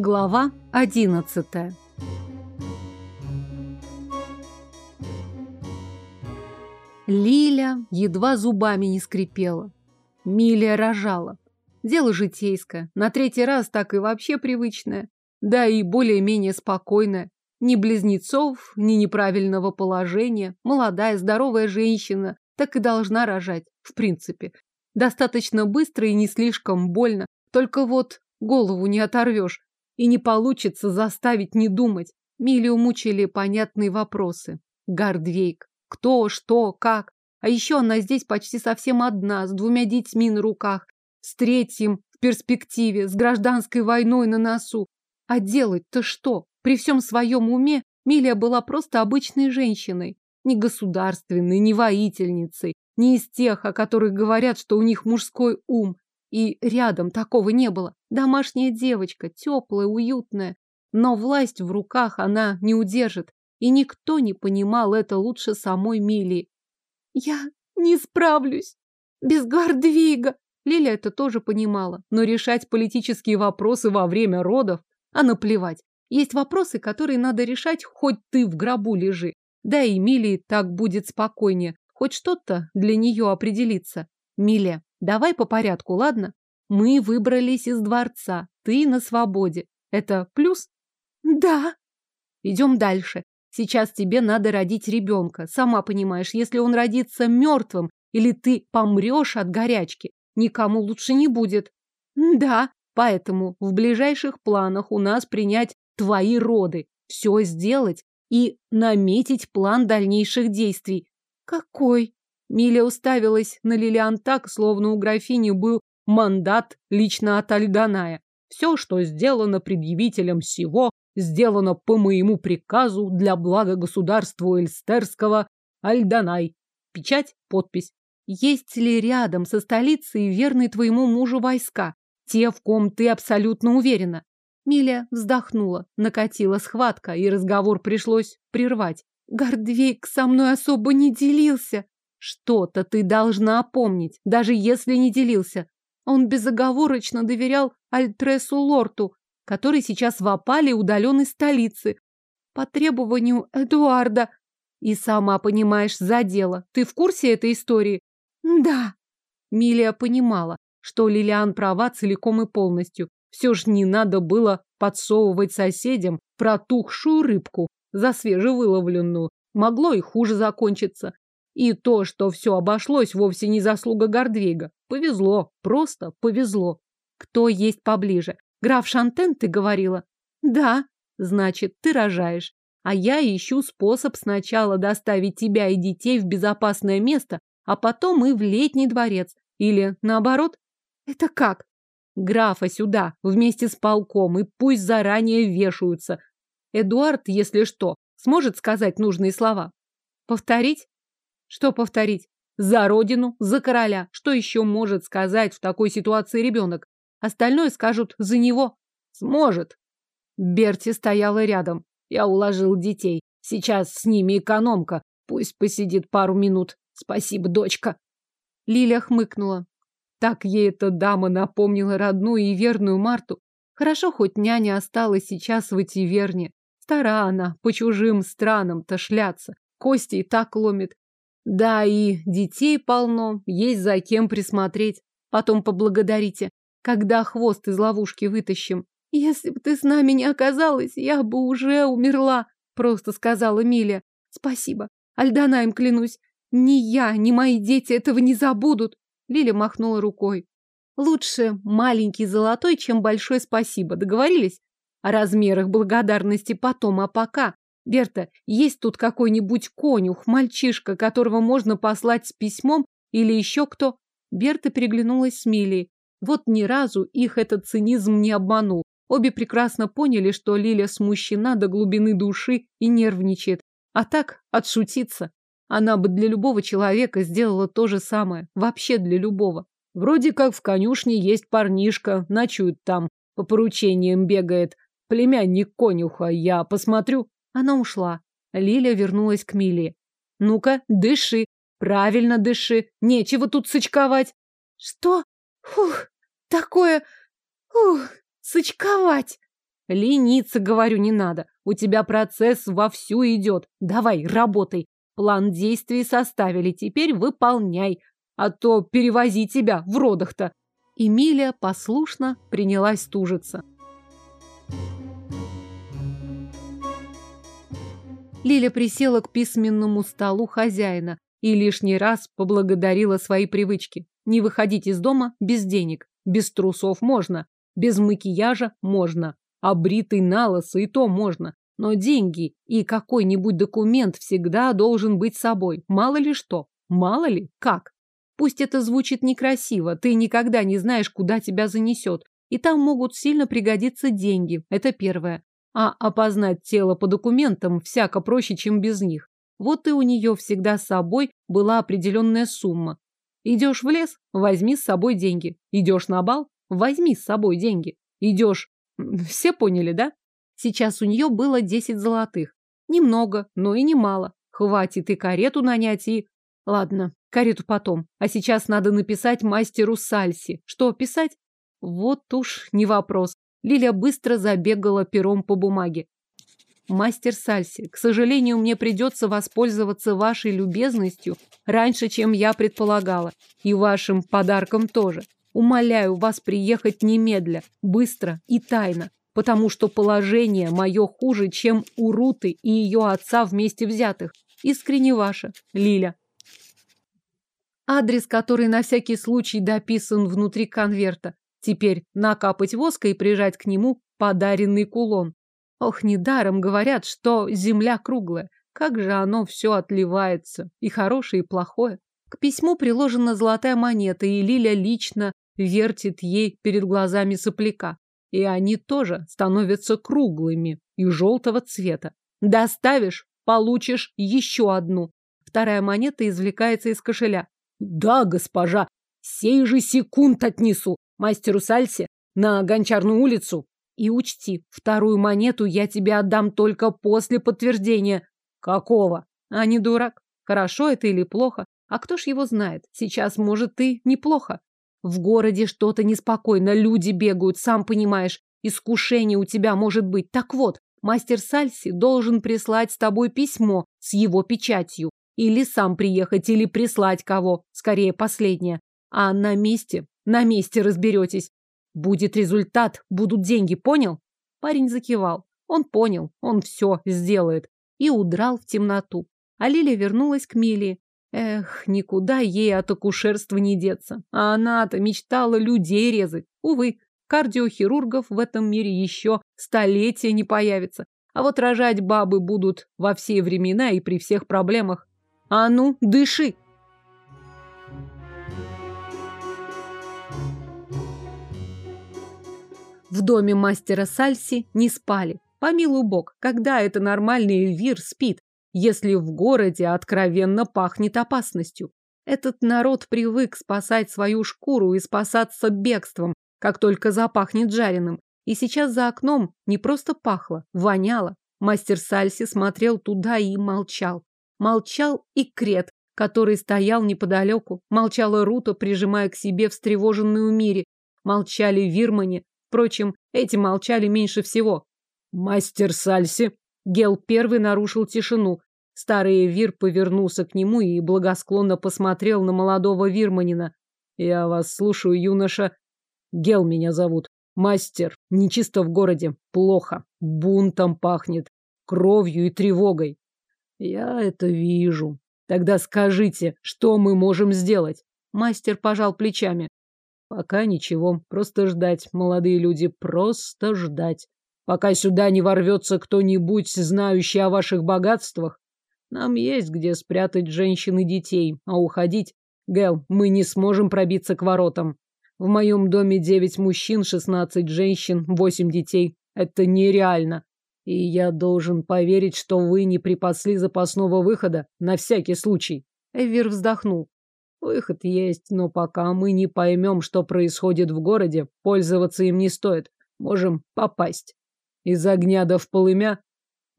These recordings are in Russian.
Глава одиннадцатая Лиля едва зубами не скрипела. Милия рожала. Дело житейское, на третий раз так и вообще привычное, да и более-менее спокойное. Ни близнецов, ни неправильного положения. Молодая, здоровая женщина так и должна рожать, в принципе. Достаточно быстро и не слишком больно, только вот голову не оторвешь. И не получится заставить не думать. Милию мучили понятные вопросы. Гардвейк. Кто, что, как. А еще она здесь почти совсем одна, с двумя детьми на руках, с третьим в перспективе, с гражданской войной на носу. А делать-то что? При всем своем уме Милия была просто обычной женщиной. Не государственной, не воительницей, не из тех, о которых говорят, что у них мужской ум. И рядом такого не было. Домашняя девочка, теплая, уютная. Но власть в руках она не удержит. И никто не понимал это лучше самой Милии. «Я не справлюсь без Гвардвига!» Лиля это тоже понимала, но решать политические вопросы во время родов, а наплевать. Есть вопросы, которые надо решать, хоть ты в гробу лежи. Да и Милии так будет спокойнее, хоть что-то для нее определиться. Миля, давай по порядку, ладно? Мы выбрались из дворца, ты на свободе. Это плюс? Да. Идем дальше. Сейчас тебе надо родить ребенка. Сама понимаешь, если он родится мертвым или ты помрешь от горячки, никому лучше не будет. Да, поэтому в ближайших планах у нас принять твои роды, все сделать и наметить план дальнейших действий. Какой? Миля уставилась на Лилиан так, словно у графини был мандат лично от Альданая. Все, что сделано предъявителем всего, сделано по моему приказу для блага государства Эльстерского Альданай. Печать, подпись. Есть ли рядом со столицей верные твоему мужу войска? Те, в ком ты абсолютно уверена? Миля вздохнула, накатила схватка, и разговор пришлось прервать. Гордвейк со мной особо не делился. Что-то ты должна помнить, даже если не делился. Он безоговорочно доверял Альтресу Лорту, который сейчас в опале удаленной столицы. По требованию Эдуарда. И сама понимаешь, за дело. Ты в курсе этой истории? Да. Милия понимала, что Лилиан права целиком и полностью. Все ж не надо было подсовывать соседям протухшую рыбку за свежевыловленную. Могло и хуже закончиться. И то, что все обошлось, вовсе не заслуга Гордвейга. Повезло, просто повезло. Кто есть поближе? Граф Шантен, ты говорила? Да. Значит, ты рожаешь. А я ищу способ сначала доставить тебя и детей в безопасное место, а потом и в летний дворец. Или наоборот? Это как? Графа сюда, вместе с полком, и пусть заранее вешаются. Эдуард, если что, сможет сказать нужные слова. Повторить? Что повторить? За родину, за короля. Что еще может сказать в такой ситуации ребенок? Остальное скажут за него. Сможет. Берти стояла рядом. Я уложил детей. Сейчас с ними экономка. Пусть посидит пару минут. Спасибо, дочка. Лиля хмыкнула. Так ей эта дама напомнила родную и верную Марту. Хорошо, хоть няня осталась сейчас в Этиверне. Стара она, по чужим странам-то шляться. Кости и так ломит. Да, и детей полно, есть за кем присмотреть. Потом поблагодарите когда хвост из ловушки вытащим. Если бы ты с нами не оказалась, я бы уже умерла, просто сказала Миля. Спасибо. Альданаем клянусь. Ни я, ни мои дети этого не забудут. Лиля махнула рукой. Лучше маленький золотой, чем большое спасибо. Договорились? О размерах благодарности потом, а пока. Берта, есть тут какой-нибудь конюх, мальчишка, которого можно послать с письмом или еще кто? Берта переглянулась с Милей. Вот ни разу их этот цинизм не обманул. Обе прекрасно поняли, что Лиля смущена до глубины души и нервничает. А так, отшутиться. Она бы для любого человека сделала то же самое. Вообще для любого. Вроде как в конюшне есть парнишка, ночует там, по поручениям бегает. Племянник конюха, я посмотрю. Она ушла. Лиля вернулась к Миле. Ну-ка, дыши. Правильно дыши. Нечего тут сычковать. Что? Фух, такое... Фух, сычковать. Лениться, говорю, не надо. У тебя процесс вовсю идет. Давай, работай. План действий составили, теперь выполняй. А то перевози тебя в родах-то. Эмилия послушно принялась тужиться. Лиля присела к письменному столу хозяина и лишний раз поблагодарила свои привычки. Не выходить из дома без денег. Без трусов можно, без макияжа можно, а бритый налысо и то можно. Но деньги и какой-нибудь документ всегда должен быть с собой. Мало ли что, мало ли как. Пусть это звучит некрасиво, ты никогда не знаешь, куда тебя занесет. И там могут сильно пригодиться деньги. Это первое. А опознать тело по документам всяко проще, чем без них. Вот и у нее всегда с собой была определенная сумма. Идешь в лес, возьми с собой деньги. Идешь на бал, возьми с собой деньги. Идешь... Все поняли, да? Сейчас у нее было десять золотых. Немного, но и немало. Хватит и карету нанять, и... Ладно, карету потом. А сейчас надо написать мастеру Сальси. Что писать? Вот уж не вопрос. Лиля быстро забегала пером по бумаге. Мастер Сальси, к сожалению, мне придется воспользоваться вашей любезностью раньше, чем я предполагала, и вашим подарком тоже. Умоляю вас приехать немедля, быстро и тайно, потому что положение мое хуже, чем у Руты и ее отца вместе взятых. Искренне ваша, Лиля. Адрес, который на всякий случай дописан внутри конверта. Теперь накапать воска и прижать к нему подаренный кулон. Ох, недаром говорят, что земля круглая. Как же оно все отливается, и хорошее, и плохое. К письму приложена золотая монета, и Лиля лично вертит ей перед глазами сопляка. И они тоже становятся круглыми и желтого цвета. Доставишь, получишь еще одну. Вторая монета извлекается из кошеля. Да, госпожа, сей же секунд отнесу мастеру Сальсе на Гончарную улицу и учти, вторую монету я тебе отдам только после подтверждения. Какого? А не дурак. Хорошо это или плохо? А кто ж его знает? Сейчас, может, ты неплохо. В городе что-то неспокойно, люди бегают, сам понимаешь. Искушение у тебя может быть. Так вот, мастер Сальси должен прислать с тобой письмо с его печатью. Или сам приехать, или прислать кого. Скорее, последнее. А на месте, на месте разберетесь. Будет результат, будут деньги, понял? Парень закивал. Он понял, он все сделает. И удрал в темноту. А Лиля вернулась к Миле. Эх, никуда ей от акушерства не деться. А она-то мечтала людей резать. Увы, кардиохирургов в этом мире еще столетия не появится. А вот рожать бабы будут во все времена и при всех проблемах. А ну, дыши! В доме мастера Сальси не спали. Помилуй бог, когда это нормальный Эльвир спит, если в городе откровенно пахнет опасностью? Этот народ привык спасать свою шкуру и спасаться бегством, как только запахнет жареным. И сейчас за окном не просто пахло, воняло. Мастер Сальси смотрел туда и молчал. Молчал и Крет, который стоял неподалеку. Молчала Рута, прижимая к себе встревоженную мире. Молчали Вирмане, Впрочем, эти молчали меньше всего. «Мастер Сальси!» Гел первый нарушил тишину. Старый Вир повернулся к нему и благосклонно посмотрел на молодого Вирманина. «Я вас слушаю, юноша. Гел меня зовут. Мастер. Нечисто в городе. Плохо. Бунтом пахнет. Кровью и тревогой. Я это вижу. Тогда скажите, что мы можем сделать?» Мастер пожал плечами. Пока ничего, просто ждать, молодые люди, просто ждать. Пока сюда не ворвется кто-нибудь, знающий о ваших богатствах, нам есть где спрятать женщин и детей, а уходить... Гэл, мы не сможем пробиться к воротам. В моем доме девять мужчин, шестнадцать женщин, восемь детей. Это нереально. И я должен поверить, что вы не припасли запасного выхода на всякий случай. Эвер вздохнул. Выход есть, но пока мы не поймем, что происходит в городе, пользоваться им не стоит. Можем попасть. Из огня до в полымя?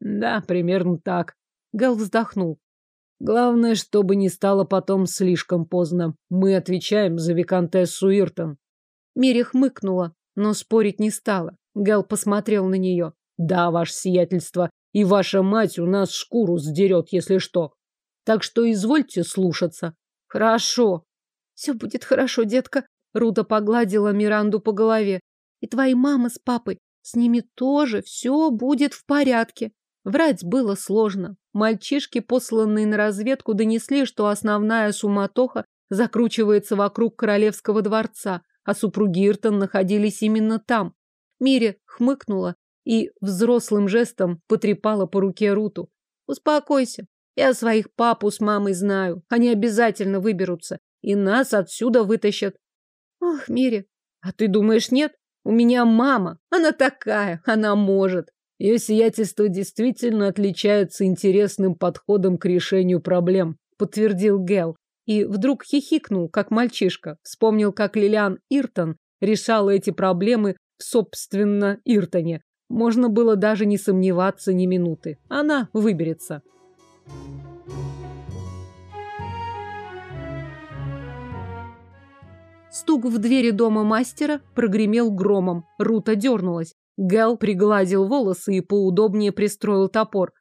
Да, примерно так. Гал вздохнул. Главное, чтобы не стало потом слишком поздно. Мы отвечаем за виконтессу Иртон. Мири хмыкнула, но спорить не стала. Гел посмотрел на нее. Да, ваше сиятельство, и ваша мать у нас шкуру сдерет, если что. Так что извольте слушаться. Хорошо. Все будет хорошо, детка. Руда погладила Миранду по голове. И твои мама с папой, с ними тоже все будет в порядке. Врать было сложно. Мальчишки, посланные на разведку, донесли, что основная суматоха закручивается вокруг королевского дворца, а супруги Иртон находились именно там. Мире хмыкнула и взрослым жестом потрепала по руке Руту. «Успокойся. Я своих папу с мамой знаю. Они обязательно выберутся. И нас отсюда вытащат». «Ох, Мире, а ты думаешь, нет? У меня мама. Она такая. Она может». Ее сиятельство действительно отличается интересным подходом к решению проблем, подтвердил Гел. И вдруг хихикнул, как мальчишка. Вспомнил, как Лилиан Иртон решала эти проблемы в, собственно, Иртоне. Можно было даже не сомневаться ни минуты. Она выберется. Стук в двери дома мастера прогремел громом. Рута дернулась. Гел пригладил волосы и поудобнее пристроил топор.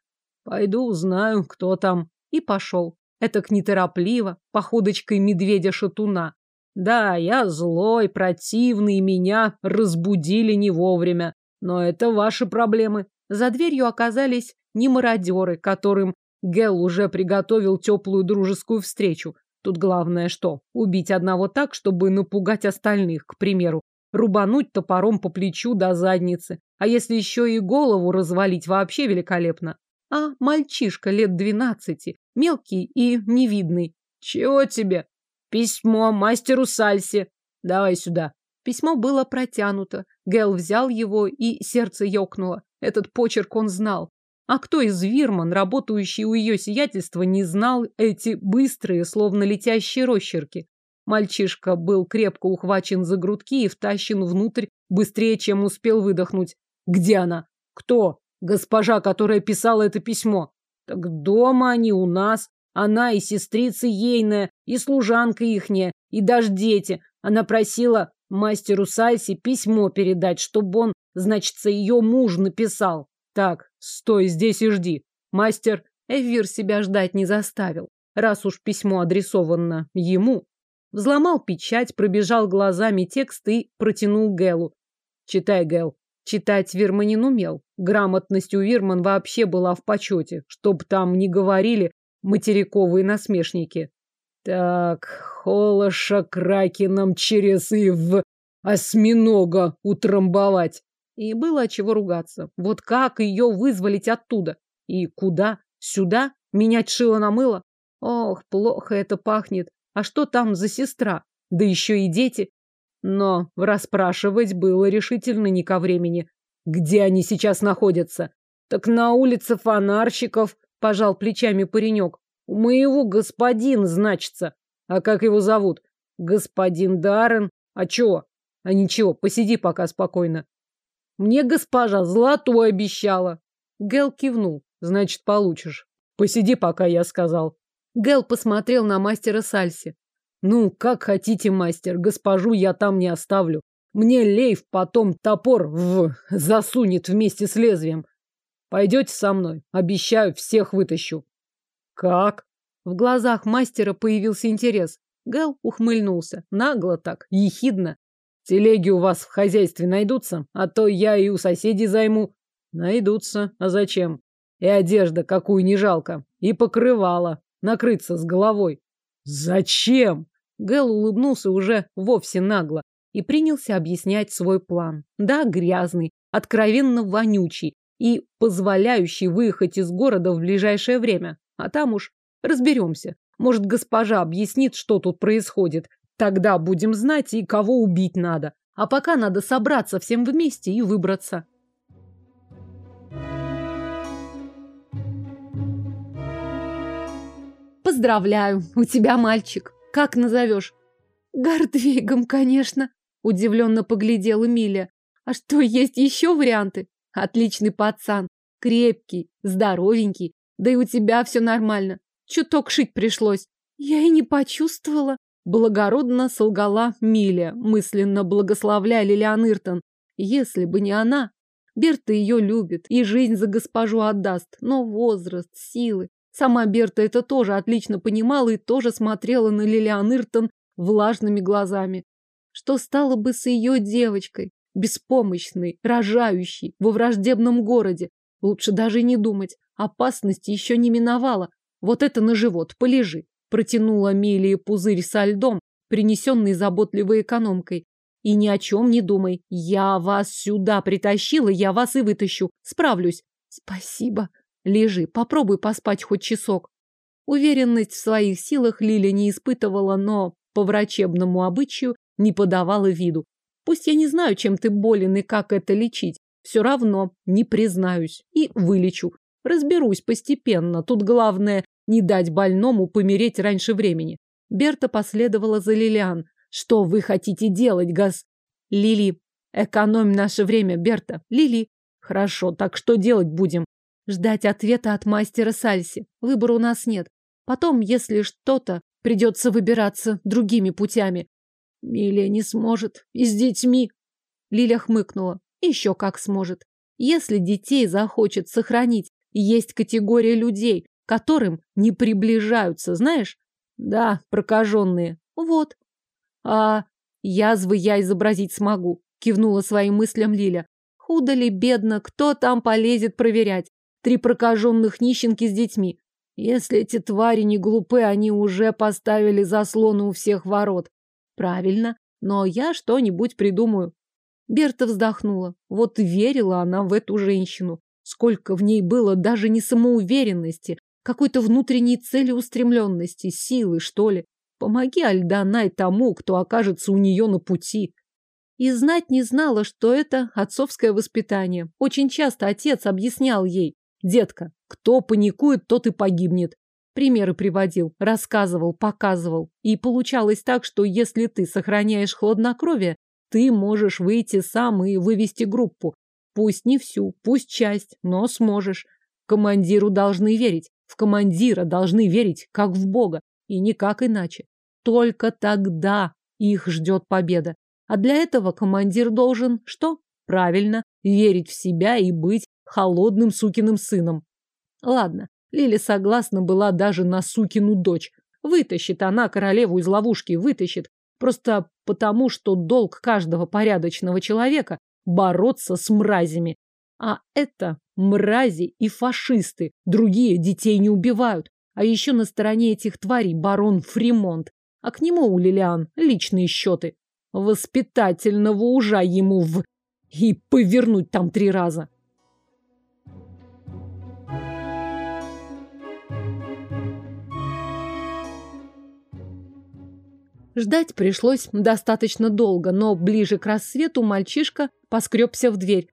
«Пойду узнаю, кто там». И пошел. Этак неторопливо, походочкой медведя-шатуна. Да, я злой, противный, меня разбудили не вовремя. Но это ваши проблемы. За дверью оказались не мародеры, которым Гел уже приготовил теплую дружескую встречу. Тут главное что? Убить одного так, чтобы напугать остальных, к примеру. Рубануть топором по плечу до задницы. А если еще и голову развалить, вообще великолепно. А мальчишка лет двенадцати, мелкий и невидный. Чего тебе? Письмо мастеру Сальсе. Давай сюда. Письмо было протянуто. Гэл взял его, и сердце ёкнуло. Этот почерк он знал. А кто из Вирман, работающий у ее сиятельства, не знал эти быстрые, словно летящие росчерки? Мальчишка был крепко ухвачен за грудки и втащен внутрь быстрее, чем успел выдохнуть. Где она? Кто? Госпожа, которая писала это письмо. Так дома они у нас. Она и сестрица ейная, и служанка ихняя, и даже дети. Она просила мастеру Сальси письмо передать, чтобы он, значится, ее муж написал. Так, стой здесь и жди. Мастер Эвир себя ждать не заставил, раз уж письмо адресовано ему. Взломал печать, пробежал глазами текст и протянул Гэлу. Читай, Гэл. Читать Вирманин умел. Грамотность у Вирман вообще была в почете, чтоб там не говорили материковые насмешники. Так, Холоша Кракеном через и в осьминога утрамбовать. И было от чего ругаться. Вот как ее вызволить оттуда? И куда? Сюда? Менять шило на мыло? Ох, плохо это пахнет. А что там за сестра? Да еще и дети. Но расспрашивать было решительно не ко времени. Где они сейчас находятся? Так на улице фонарщиков, пожал плечами паренек. У моего господин, значится. А как его зовут? Господин Даррен. А чего? А ничего, посиди пока спокойно. Мне госпожа золотой обещала. Гел кивнул. Значит, получишь. Посиди пока, я сказал. Гел посмотрел на мастера Сальси. Ну, как хотите, мастер, госпожу я там не оставлю. Мне Лейв потом топор в засунет вместе с лезвием. Пойдете со мной? Обещаю, всех вытащу. Как? В глазах мастера появился интерес. Гэл ухмыльнулся. Нагло так, ехидно. Телеги у вас в хозяйстве найдутся, а то я и у соседей займу. Найдутся. А зачем? И одежда, какую не жалко. И покрывало. Накрыться с головой. Зачем? Гэл улыбнулся уже вовсе нагло и принялся объяснять свой план. Да, грязный, откровенно вонючий и позволяющий выехать из города в ближайшее время. А там уж разберемся. Может, госпожа объяснит, что тут происходит. Тогда будем знать и кого убить надо. А пока надо собраться всем вместе и выбраться. Поздравляю, у тебя мальчик. Как назовешь? Гордвигом, конечно. Удивленно поглядела Миля. А что, есть еще варианты? Отличный пацан. Крепкий, здоровенький. Да и у тебя все нормально. Чуток шить пришлось. Я и не почувствовала. Благородно солгала Миля, мысленно благословляя Лилиан Иртон. Если бы не она, Берта ее любит и жизнь за госпожу отдаст, но возраст, силы. Сама Берта это тоже отлично понимала и тоже смотрела на Лилиан Иртон влажными глазами. Что стало бы с ее девочкой, беспомощной, рожающей, во враждебном городе? Лучше даже не думать. Опасности еще не миновала. Вот это на живот, полежи. Протянула Милия пузырь со льдом, принесенный заботливой экономкой. И ни о чем не думай. Я вас сюда притащила, я вас и вытащу. Справлюсь. Спасибо. Лежи, попробуй поспать хоть часок. Уверенность в своих силах Лиля не испытывала, но по врачебному обычаю не подавала виду. Пусть я не знаю, чем ты болен и как это лечить, все равно не признаюсь и вылечу. Разберусь постепенно. Тут главное не дать больному помереть раньше времени. Берта последовала за Лилиан. Что вы хотите делать, Газ? Лили, экономь наше время, Берта. Лили. Хорошо, так что делать будем? Ждать ответа от мастера Сальси. Выбора у нас нет. Потом, если что-то, придется выбираться другими путями. Милия не сможет. И с детьми. Лиля хмыкнула. Еще как сможет. Если детей захочет сохранить, есть категория людей, которым не приближаются, знаешь? Да, прокаженные. Вот. А язвы я изобразить смогу, кивнула своим мыслям Лиля. Худо ли, бедно, кто там полезет проверять? Три прокаженных нищенки с детьми. Если эти твари не глупы, они уже поставили заслоны у всех ворот. Правильно, но я что-нибудь придумаю. Берта вздохнула. Вот верила она в эту женщину. Сколько в ней было даже не самоуверенности, какой-то внутренней целеустремленности, силы, что ли. Помоги Альданай тому, кто окажется у нее на пути. И знать не знала, что это отцовское воспитание. Очень часто отец объяснял ей, детка, кто паникует, тот и погибнет. Примеры приводил, рассказывал, показывал. И получалось так, что если ты сохраняешь хладнокровие, ты можешь выйти сам и вывести группу. Пусть не всю, пусть часть, но сможешь. Командиру должны верить. В командира должны верить, как в Бога, и никак иначе. Только тогда их ждет победа. А для этого командир должен что? Правильно, верить в себя и быть холодным сукиным сыном. Ладно, Лили согласна была даже на сукину дочь. Вытащит она королеву из ловушки, вытащит. Просто потому, что долг каждого порядочного человека – бороться с мразями. А это мрази и фашисты. Другие детей не убивают. А еще на стороне этих тварей барон Фримонт. А к нему у Лилиан личные счеты. Воспитательного ужа ему в... И повернуть там три раза. Ждать пришлось достаточно долго, но ближе к рассвету мальчишка поскребся в дверь.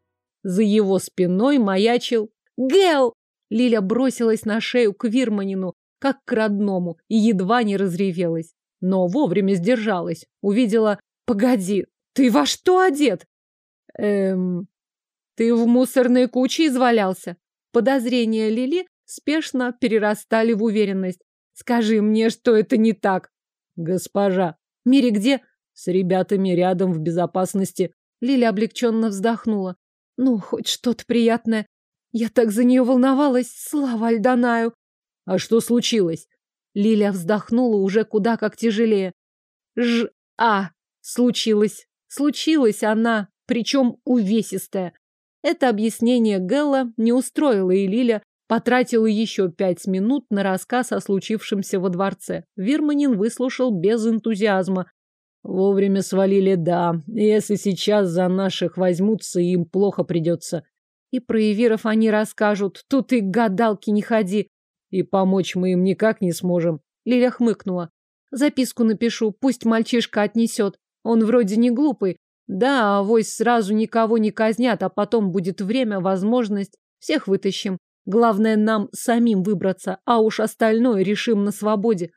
За его спиной маячил Гел. Лиля бросилась на шею к Вирманину, как к родному, и едва не разревелась. Но вовремя сдержалась. Увидела «Погоди, ты во что одет?» «Эм...» «Ты в мусорной куче извалялся?» Подозрения Лили спешно перерастали в уверенность. «Скажи мне, что это не так!» Госпожа. Мири где? С ребятами рядом в безопасности. Лиля облегченно вздохнула. Ну, хоть что-то приятное. Я так за нее волновалась. Слава Альданаю. А что случилось? Лиля вздохнула уже куда как тяжелее. Ж... А, случилось. Случилась она, причем увесистая. Это объяснение Гелла не устроило, и Лиля Потратила еще пять минут на рассказ о случившемся во дворце. Вирманин выслушал без энтузиазма. Вовремя свалили, да. Если сейчас за наших возьмутся, им плохо придется. И про Эвиров они расскажут. Тут и гадалки не ходи. И помочь мы им никак не сможем. Лиля хмыкнула. Записку напишу, пусть мальчишка отнесет. Он вроде не глупый. Да, авось сразу никого не казнят, а потом будет время, возможность. Всех вытащим. Главное нам самим выбраться, а уж остальное решим на свободе.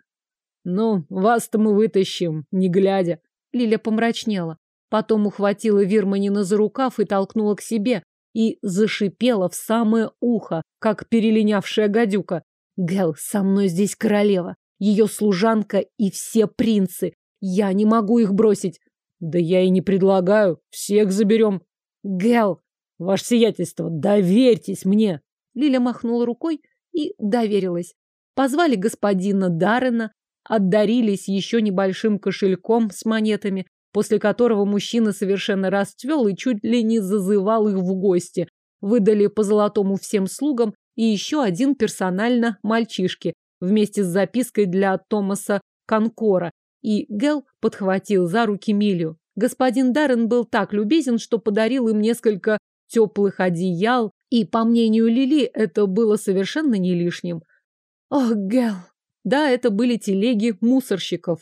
Ну, вас-то мы вытащим, не глядя. Лиля помрачнела. Потом ухватила Вирманина за рукав и толкнула к себе. И зашипела в самое ухо, как перелинявшая гадюка. Гел, со мной здесь королева, ее служанка и все принцы. Я не могу их бросить. Да я и не предлагаю. Всех заберем. Гел, ваше сиятельство, доверьтесь мне. Лиля махнула рукой и доверилась. Позвали господина Даррена, отдарились еще небольшим кошельком с монетами, после которого мужчина совершенно расцвел и чуть ли не зазывал их в гости. Выдали по золотому всем слугам и еще один персонально мальчишке, вместе с запиской для Томаса Конкора, и Гел подхватил за руки Милю. Господин Даррен был так любезен, что подарил им несколько теплых одеял, и, по мнению Лили, это было совершенно не лишним. Ох, Гел! Да, это были телеги мусорщиков.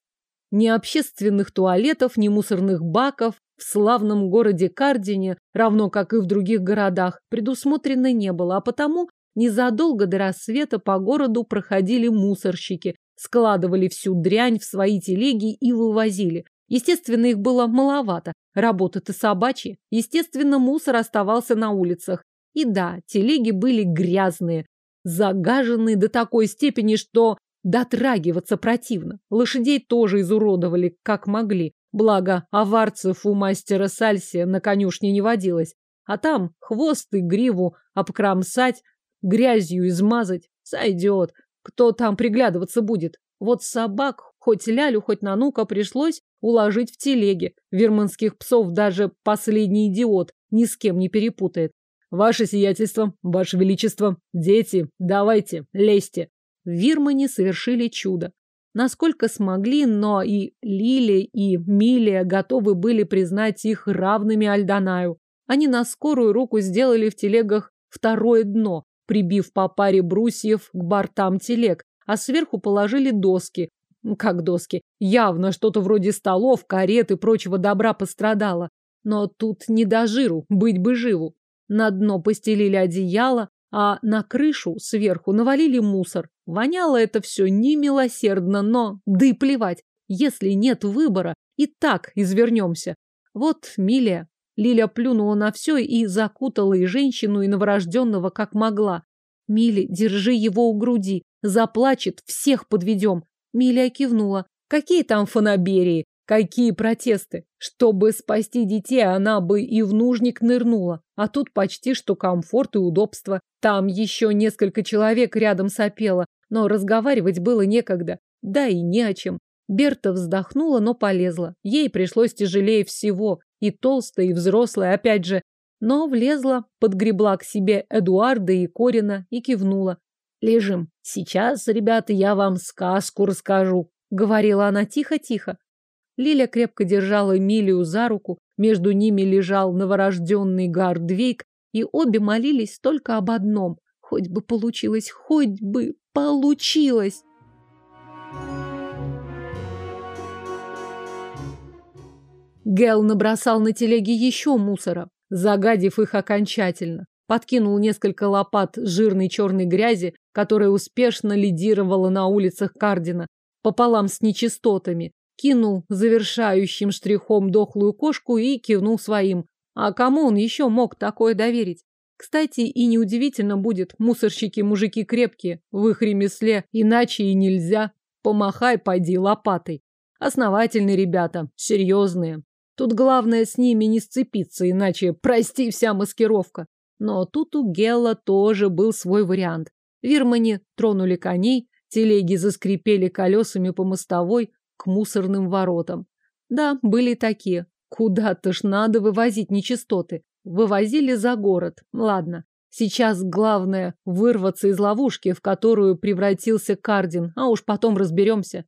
Ни общественных туалетов, ни мусорных баков в славном городе Кардине, равно как и в других городах, предусмотрено не было, а потому незадолго до рассвета по городу проходили мусорщики, складывали всю дрянь в свои телеги и вывозили. Естественно, их было маловато. Работа-то собачья. Естественно, мусор оставался на улицах. И да, телеги были грязные, загаженные до такой степени, что дотрагиваться противно. Лошадей тоже изуродовали, как могли. Благо, аварцев у мастера Сальсия на конюшне не водилось. А там хвост и гриву обкромсать, грязью измазать. Сойдет. Кто там приглядываться будет? Вот собак, хоть лялю, хоть нанука, пришлось уложить в телеге. Верманских псов даже последний идиот ни с кем не перепутает. Ваше сиятельство, ваше величество, дети, давайте, лезьте. Вирмане совершили чудо. Насколько смогли, но и Лили, и Милия готовы были признать их равными Альданаю. Они на скорую руку сделали в телегах второе дно, прибив по паре брусьев к бортам телег, а сверху положили доски. Как доски? Явно что-то вроде столов, карет и прочего добра пострадало. Но тут не до жиру, быть бы живу. На дно постелили одеяло, а на крышу сверху навалили мусор. Воняло это все немилосердно, но да и плевать. Если нет выбора, и так извернемся. Вот Милия. Лиля плюнула на все и закутала и женщину, и новорожденного как могла. Мили, держи его у груди. Заплачет, всех подведем. Миля кивнула. Какие там фанаберии? Какие протесты? Чтобы спасти детей, она бы и в нужник нырнула. А тут почти что комфорт и удобство. Там еще несколько человек рядом сопело, но разговаривать было некогда. Да и не о чем. Берта вздохнула, но полезла. Ей пришлось тяжелее всего. И толстая, и взрослая, опять же. Но влезла, подгребла к себе Эдуарда и Корина и кивнула. «Лежим. Сейчас, ребята, я вам сказку расскажу», — говорила она тихо-тихо. Лиля крепко держала Эмилию за руку, между ними лежал новорожденный Гардвейк, и обе молились только об одном. Хоть бы получилось, хоть бы получилось. Гел набросал на телеге еще мусора, загадив их окончательно. Подкинул несколько лопат жирной черной грязи, которая успешно лидировала на улицах Кардина, пополам с нечистотами, кинул завершающим штрихом дохлую кошку и кивнул своим. А кому он еще мог такое доверить? Кстати, и неудивительно будет, мусорщики мужики крепкие, в их ремесле иначе и нельзя. Помахай, пойди лопатой. Основательные ребята, серьезные. Тут главное с ними не сцепиться, иначе прости вся маскировка. Но тут у Гелла тоже был свой вариант. Вирмани тронули коней, телеги заскрипели колесами по мостовой, мусорным воротам. Да, были такие. Куда-то ж надо вывозить нечистоты. Вывозили за город. Ладно. Сейчас главное вырваться из ловушки, в которую превратился Кардин, а уж потом разберемся.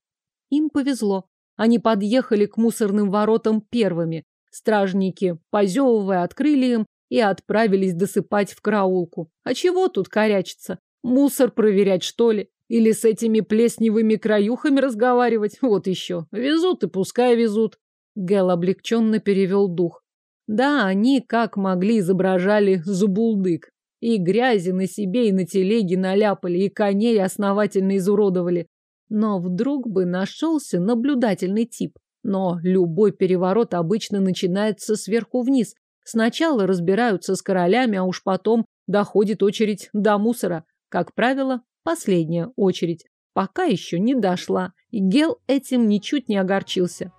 Им повезло. Они подъехали к мусорным воротам первыми. Стражники, позевывая, открыли им и отправились досыпать в караулку. А чего тут корячиться? Мусор проверять, что ли? Или с этими плесневыми краюхами разговаривать? Вот еще. Везут и пускай везут. Гел облегченно перевел дух. Да, они как могли изображали зубулдык. И грязи на себе и на телеге наляпали, и коней основательно изуродовали. Но вдруг бы нашелся наблюдательный тип. Но любой переворот обычно начинается сверху вниз. Сначала разбираются с королями, а уж потом доходит очередь до мусора. Как правило, Последняя очередь пока еще не дошла, и Гел этим ничуть не огорчился.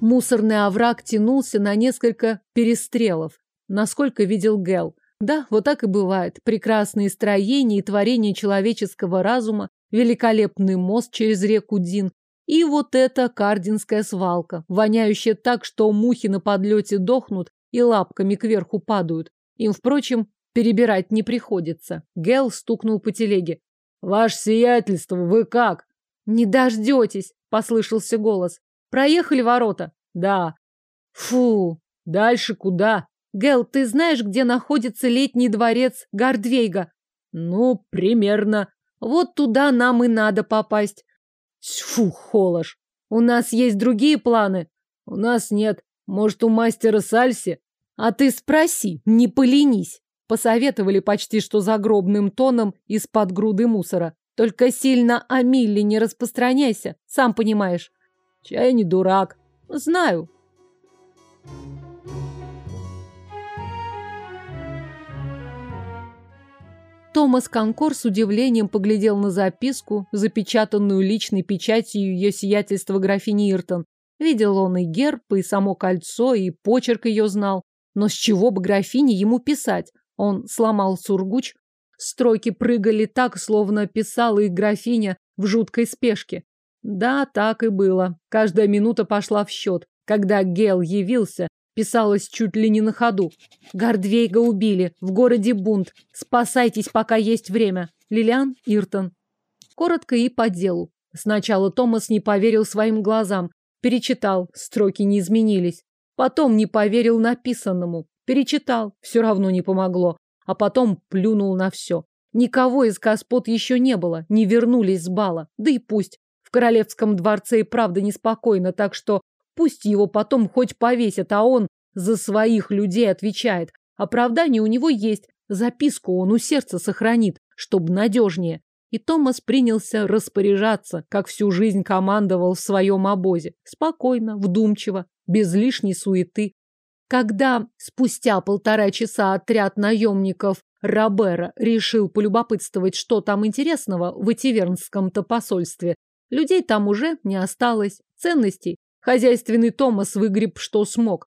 Мусорный овраг тянулся на несколько перестрелов, насколько видел Гел. Да, вот так и бывает. Прекрасные строения и творения человеческого разума, великолепный мост через реку Дин, и вот эта кардинская свалка, воняющая так, что мухи на подлете дохнут и лапками кверху падают. Им, впрочем, перебирать не приходится. Гел стукнул по телеге. «Ваше сиятельство, вы как?» «Не дождетесь», — послышался голос. «Проехали ворота?» «Да». «Фу, дальше куда?» «Гел, ты знаешь, где находится летний дворец Гардвейга?» «Ну, примерно». «Вот туда нам и надо попасть. Фу, холош. У нас есть другие планы? У нас нет. Может, у мастера Сальси? А ты спроси, не поленись. Посоветовали почти что загробным тоном из-под груды мусора. Только сильно о Милле не распространяйся, сам понимаешь. Чай не дурак. Знаю. Томас Конкор с удивлением поглядел на записку, запечатанную личной печатью ее сиятельства графини Иртон. Видел он и герб, и само кольцо, и почерк ее знал. Но с чего бы графине ему писать? Он сломал сургуч. Строки прыгали так, словно писала их графиня в жуткой спешке. Да, так и было. Каждая минута пошла в счет. Когда Гел явился, писалось чуть ли не на ходу. Гордвейга убили, в городе бунт. Спасайтесь, пока есть время. Лилиан Иртон. Коротко и по делу. Сначала Томас не поверил своим глазам. Перечитал, строки не изменились. Потом не поверил написанному. Перечитал, все равно не помогло. А потом плюнул на все. Никого из господ еще не было, не вернулись с бала. Да и пусть. В королевском дворце и правда неспокойно, так что Пусть его потом хоть повесят, а он за своих людей отвечает. Оправдание у него есть, записку он у сердца сохранит, чтобы надежнее. И Томас принялся распоряжаться, как всю жизнь командовал в своем обозе. Спокойно, вдумчиво, без лишней суеты. Когда спустя полтора часа отряд наемников Робера решил полюбопытствовать, что там интересного в Этивернском-то посольстве, людей там уже не осталось, ценностей Хозяйственный Томас выгреб, что смог.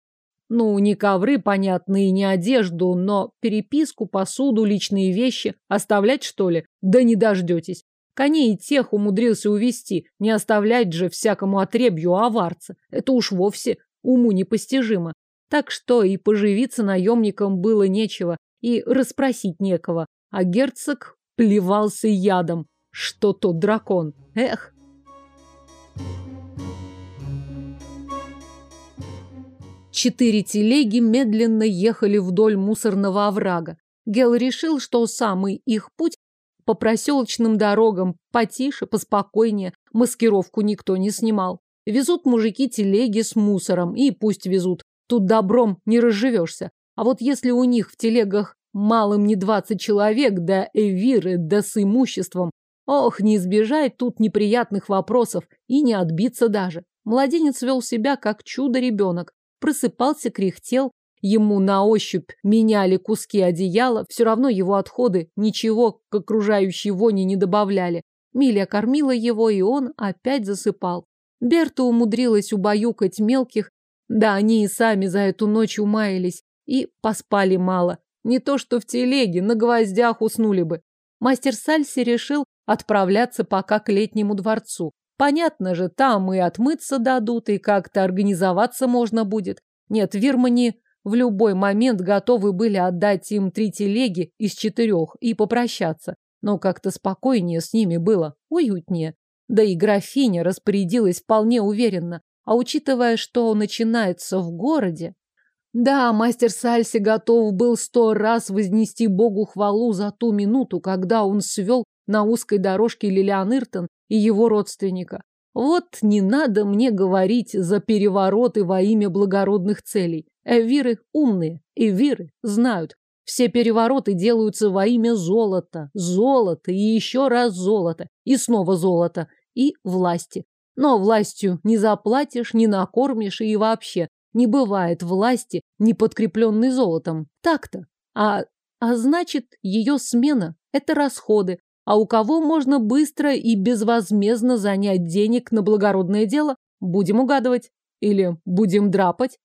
Ну, не ковры, понятные, не одежду, но переписку, посуду, личные вещи. Оставлять, что ли? Да не дождетесь. Коней и тех умудрился увести. Не оставлять же всякому отребью аварца. Это уж вовсе уму непостижимо. Так что и поживиться наемникам было нечего, и расспросить некого. А герцог плевался ядом, что тот дракон. Эх! Четыре телеги медленно ехали вдоль мусорного оврага. Гел решил, что самый их путь по проселочным дорогам потише, поспокойнее, маскировку никто не снимал. Везут мужики телеги с мусором, и пусть везут. Тут добром не разживешься. А вот если у них в телегах малым не двадцать человек, да эвиры, да с имуществом, ох, не избежать тут неприятных вопросов и не отбиться даже. Младенец вел себя как чудо-ребенок просыпался, кряхтел, ему на ощупь меняли куски одеяла, все равно его отходы ничего к окружающей вони не добавляли. Миля кормила его, и он опять засыпал. Берта умудрилась убаюкать мелких, да они и сами за эту ночь умаялись, и поспали мало. Не то что в телеге, на гвоздях уснули бы. Мастер Сальси решил отправляться пока к летнему дворцу. Понятно же, там и отмыться дадут, и как-то организоваться можно будет. Нет, Вирмани в любой момент готовы были отдать им три телеги из четырех и попрощаться. Но как-то спокойнее с ними было, уютнее. Да и графиня распорядилась вполне уверенно. А учитывая, что начинается в городе... Да, мастер Сальси готов был сто раз вознести Богу хвалу за ту минуту, когда он свел на узкой дорожке Лилиан Иртон и его родственника. Вот не надо мне говорить за перевороты во имя благородных целей. Эвиры умные, эвиры знают. Все перевороты делаются во имя золота, золота и еще раз золота, и снова золота, и власти. Но властью не заплатишь, не накормишь и вообще не бывает власти, не подкрепленной золотом. Так-то. А, а значит, ее смена – это расходы, а у кого можно быстро и безвозмездно занять денег на благородное дело? Будем угадывать. Или будем драпать?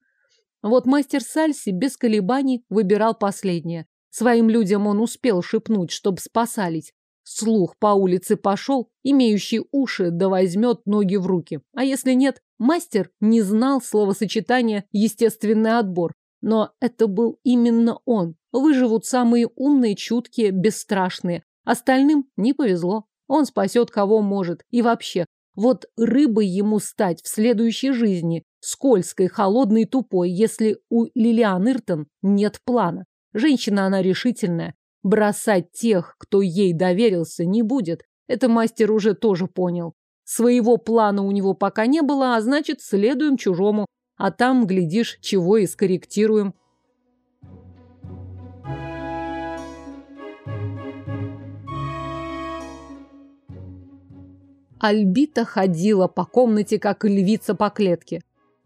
Вот мастер Сальси без колебаний выбирал последнее. Своим людям он успел шепнуть, чтоб спасались. Слух по улице пошел, имеющий уши да возьмет ноги в руки. А если нет, мастер не знал словосочетания «естественный отбор». Но это был именно он. Выживут самые умные, чуткие, бесстрашные. Остальным не повезло. Он спасет кого может. И вообще, вот рыбой ему стать в следующей жизни, скользкой, холодной и тупой, если у Лилиан Иртон нет плана. Женщина она решительная. Бросать тех, кто ей доверился, не будет. Это мастер уже тоже понял. Своего плана у него пока не было, а значит, следуем чужому. А там, глядишь, чего и скорректируем. Альбита ходила по комнате, как львица по клетке.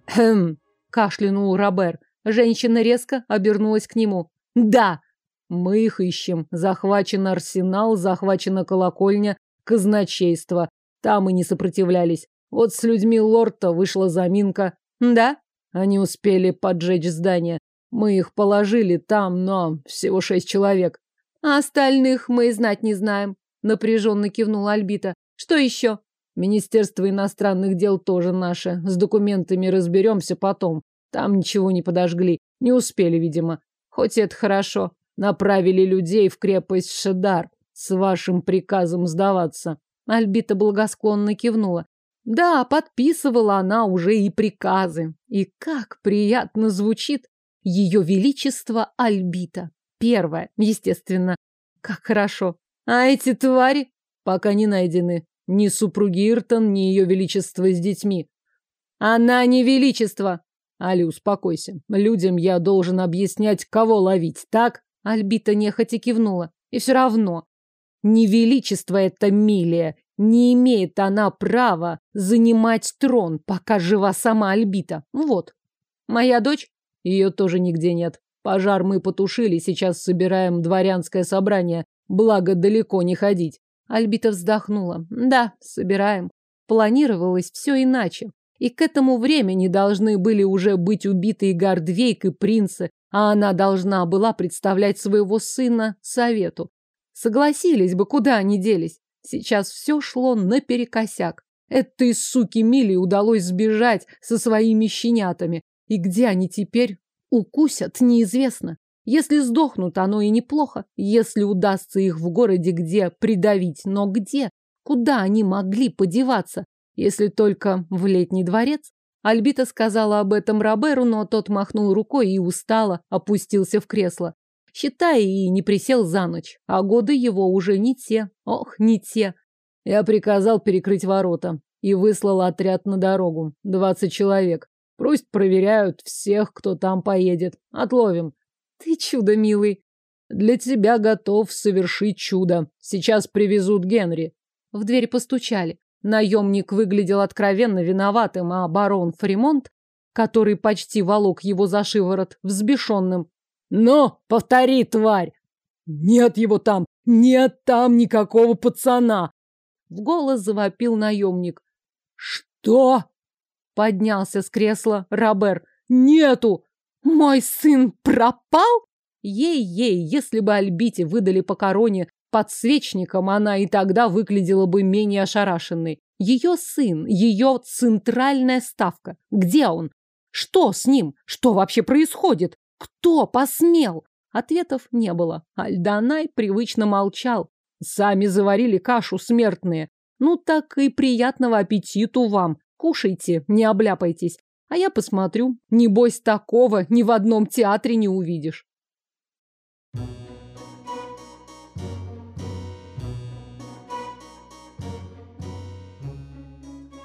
«Хм!» – кашлянул Робер. Женщина резко обернулась к нему. «Да!» «Мы их ищем. Захвачен арсенал, захвачена колокольня, казначейство. Там и не сопротивлялись. Вот с людьми лорда вышла заминка. Да? Они успели поджечь здание. Мы их положили там, но всего шесть человек. А остальных мы знать не знаем. Напряженно кивнула Альбита. Что еще? Министерство иностранных дел тоже наше. С документами разберемся потом. Там ничего не подожгли. Не успели, видимо. Хоть это хорошо. Направили людей в крепость Шедар с вашим приказом сдаваться. Альбита благосклонно кивнула. Да, подписывала она уже и приказы. И как приятно звучит ее величество Альбита. Первое, естественно. Как хорошо. А эти твари пока не найдены. Ни супруги Иртон, ни ее величество с детьми. Она не величество. Али, успокойся. Людям я должен объяснять, кого ловить, так? Альбита нехотя кивнула. И все равно. Не величество это Милия. Не имеет она права занимать трон, пока жива сама Альбита. Вот. Моя дочь? Ее тоже нигде нет. Пожар мы потушили, сейчас собираем дворянское собрание. Благо, далеко не ходить. Альбита вздохнула. Да, собираем. Планировалось все иначе. И к этому времени должны были уже быть убиты и Гордвейк, и принцы, а она должна была представлять своего сына совету. Согласились бы, куда они делись. Сейчас все шло наперекосяк. Этой суки Мили удалось сбежать со своими щенятами. И где они теперь укусят, неизвестно. Если сдохнут, оно и неплохо. Если удастся их в городе где придавить, но где? Куда они могли подеваться? Если только в летний дворец? Альбита сказала об этом Роберу, но тот махнул рукой и устало опустился в кресло. Считай, и не присел за ночь. А годы его уже не те. Ох, не те. Я приказал перекрыть ворота и выслал отряд на дорогу. Двадцать человек. Пусть проверяют всех, кто там поедет. Отловим. Ты чудо, милый. Для тебя готов совершить чудо. Сейчас привезут Генри. В дверь постучали. Наемник выглядел откровенно виноватым, а барон Фримонт, который почти волок его за шиворот, взбешенным. «Но, повтори, тварь!» «Нет его там! Нет там никакого пацана!» В голос завопил наемник. «Что?» Поднялся с кресла Робер. «Нету! Мой сын пропал? Ей-ей, если бы Альбите выдали по короне подсвечником, она и тогда выглядела бы менее ошарашенной. Ее сын, ее центральная ставка. Где он? Что с ним? Что вообще происходит? Кто посмел? Ответов не было. Альданай привычно молчал. Сами заварили кашу смертные. Ну так и приятного аппетиту вам. Кушайте, не обляпайтесь. А я посмотрю. Небось, такого ни в одном театре не увидишь.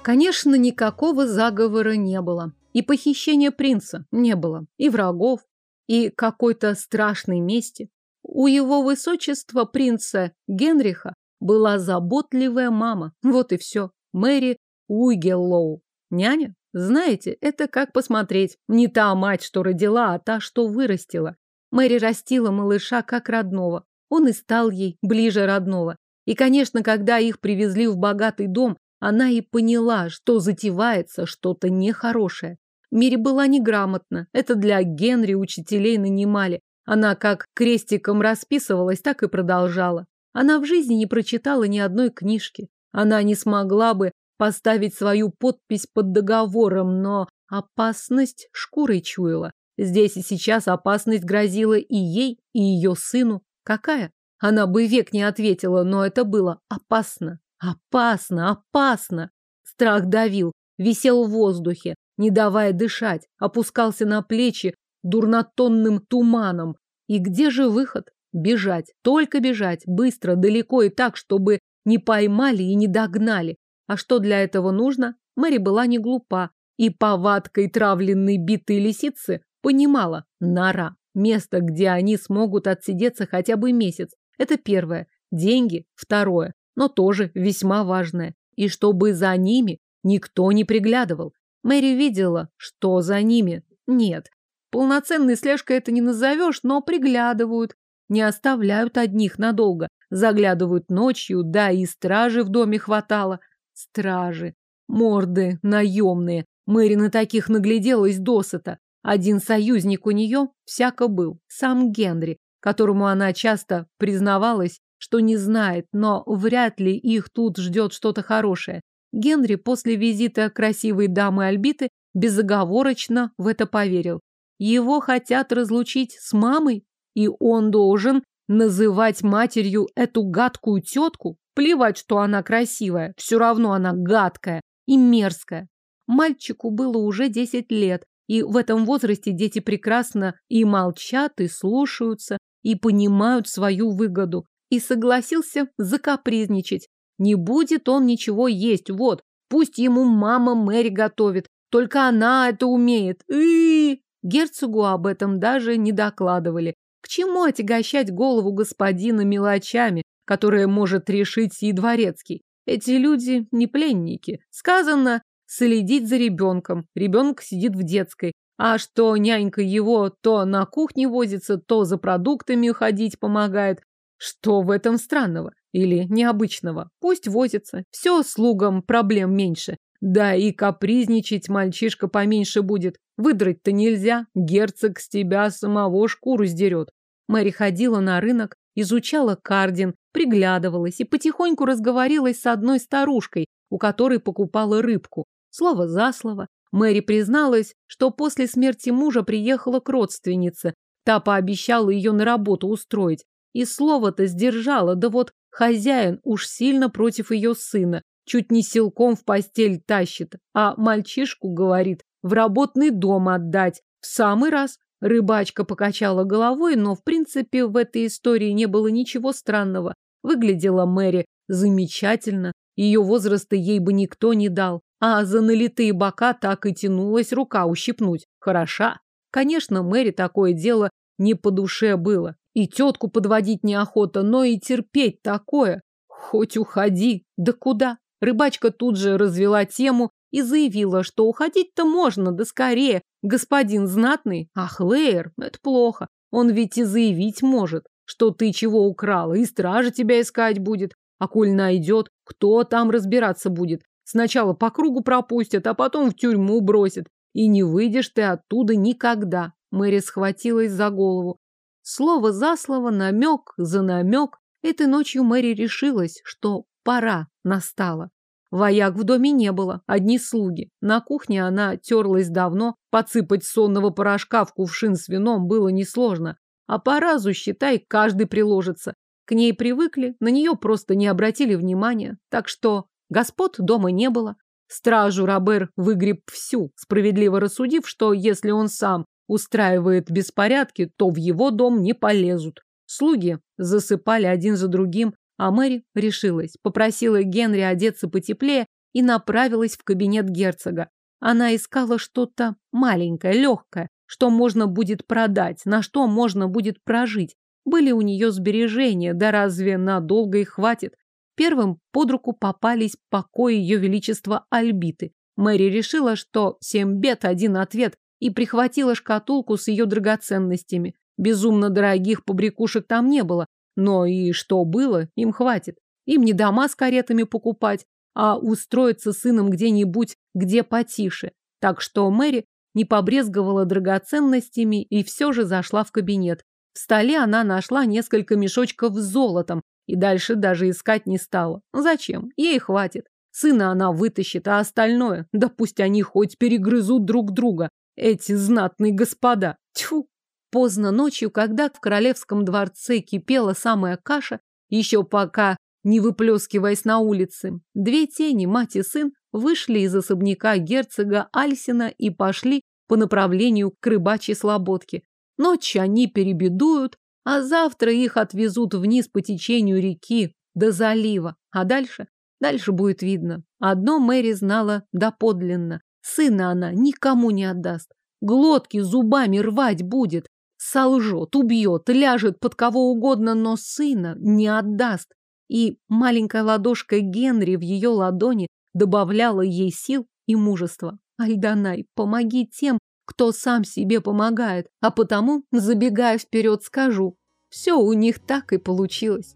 Конечно, никакого заговора не было. И похищения принца не было. И врагов, и какой-то страшной мести. У его высочества принца Генриха была заботливая мама. Вот и все. Мэри Уигеллоу. Няня? Знаете, это как посмотреть. Не та мать, что родила, а та, что вырастила. Мэри растила малыша как родного. Он и стал ей ближе родного. И, конечно, когда их привезли в богатый дом, она и поняла, что затевается что-то нехорошее. Мире была неграмотна. Это для Генри учителей нанимали. Она как крестиком расписывалась, так и продолжала. Она в жизни не прочитала ни одной книжки. Она не смогла бы поставить свою подпись под договором, но опасность шкурой чуяла. Здесь и сейчас опасность грозила и ей, и ее сыну. Какая? Она бы век не ответила, но это было опасно. Опасно, опасно. Страх давил, висел в воздухе, не давая дышать, опускался на плечи дурнотонным туманом. И где же выход? Бежать, только бежать, быстро, далеко и так, чтобы не поймали и не догнали. А что для этого нужно? Мэри была не глупа и повадкой травленной битой лисицы понимала – нора. Место, где они смогут отсидеться хотя бы месяц. Это первое. Деньги – второе. Но тоже весьма важное. И чтобы за ними никто не приглядывал. Мэри видела, что за ними. Нет. Полноценной слежкой это не назовешь, но приглядывают. Не оставляют одних надолго. Заглядывают ночью, да и стражи в доме хватало. Стражи. Морды наемные. Мэри на таких нагляделась досыта. Один союзник у нее всяко был. Сам Генри, которому она часто признавалась, что не знает, но вряд ли их тут ждет что-то хорошее. Генри после визита красивой дамы Альбиты безоговорочно в это поверил. Его хотят разлучить с мамой, и он должен называть матерью эту гадкую тетку? Плевать, что она красивая, все равно она гадкая и мерзкая. Мальчику было уже десять лет, и в этом возрасте дети прекрасно и молчат, и слушаются, и понимают свою выгоду. И согласился закапризничать. Не будет он ничего есть, вот, пусть ему мама Мэри готовит, только она это умеет. И Герцогу об этом даже не докладывали. К чему отягощать голову господина мелочами, которые может решить и дворецкий? Эти люди не пленники. Сказано следить за ребенком. Ребенок сидит в детской. А что нянька его то на кухне возится, то за продуктами ходить помогает. Что в этом странного или необычного? Пусть возится. Все слугам проблем меньше. Да и капризничать мальчишка поменьше будет. Выдрать-то нельзя. Герцог с тебя самого шкуру сдерет. Мэри ходила на рынок, изучала кардин, приглядывалась и потихоньку разговорилась с одной старушкой, у которой покупала рыбку. Слово за слово. Мэри призналась, что после смерти мужа приехала к родственнице. Та пообещала ее на работу устроить. И слово-то сдержала, да вот хозяин уж сильно против ее сына, чуть не силком в постель тащит, а мальчишку, говорит, в работный дом отдать. В самый раз. Рыбачка покачала головой, но в принципе в этой истории не было ничего странного. Выглядела Мэри замечательно, ее возраста ей бы никто не дал, а за налитые бока так и тянулась рука ущипнуть. Хороша. Конечно, Мэри такое дело не по душе было. И тетку подводить неохота, но и терпеть такое. Хоть уходи. Да куда? Рыбачка тут же развела тему и заявила, что уходить-то можно, да скорее. Господин знатный, ах, Лейер, это плохо. Он ведь и заявить может, что ты чего украла, и стража тебя искать будет. А коль найдет, кто там разбираться будет? Сначала по кругу пропустят, а потом в тюрьму бросят. И не выйдешь ты оттуда никогда. Мэри схватилась за голову. Слово за слово, намек за намек. Этой ночью Мэри решилась, что пора настала. Вояк в доме не было, одни слуги. На кухне она терлась давно, подсыпать сонного порошка в кувшин с вином было несложно. А по разу, считай, каждый приложится. К ней привыкли, на нее просто не обратили внимания. Так что господ дома не было. Стражу Робер выгреб всю, справедливо рассудив, что если он сам устраивает беспорядки, то в его дом не полезут. Слуги засыпали один за другим, а Мэри решилась, попросила Генри одеться потеплее и направилась в кабинет герцога. Она искала что-то маленькое, легкое, что можно будет продать, на что можно будет прожить. Были у нее сбережения, да разве надолго их хватит? Первым под руку попались покои ее величества Альбиты. Мэри решила, что семь бед, один ответ, и прихватила шкатулку с ее драгоценностями. Безумно дорогих побрякушек там не было, но и что было, им хватит. Им не дома с каретами покупать, а устроиться сыном где-нибудь, где потише. Так что Мэри не побрезговала драгоценностями и все же зашла в кабинет. В столе она нашла несколько мешочков с золотом и дальше даже искать не стала. Зачем? Ей хватит. Сына она вытащит, а остальное, да пусть они хоть перегрызут друг друга, эти знатные господа. Тьфу! Поздно ночью, когда в королевском дворце кипела самая каша, еще пока не выплескиваясь на улице, две тени, мать и сын, вышли из особняка герцога Альсина и пошли по направлению к рыбачьей слободке. Ночью они перебедуют, а завтра их отвезут вниз по течению реки до залива. А дальше? Дальше будет видно. Одно Мэри знала доподлинно. Сына она никому не отдаст. Глотки зубами рвать будет. Солжет, убьет, ляжет под кого угодно, но сына не отдаст. И маленькая ладошка Генри в ее ладони добавляла ей сил и мужества. Альданай, помоги тем, кто сам себе помогает, а потому, забегая вперед, скажу, все у них так и получилось.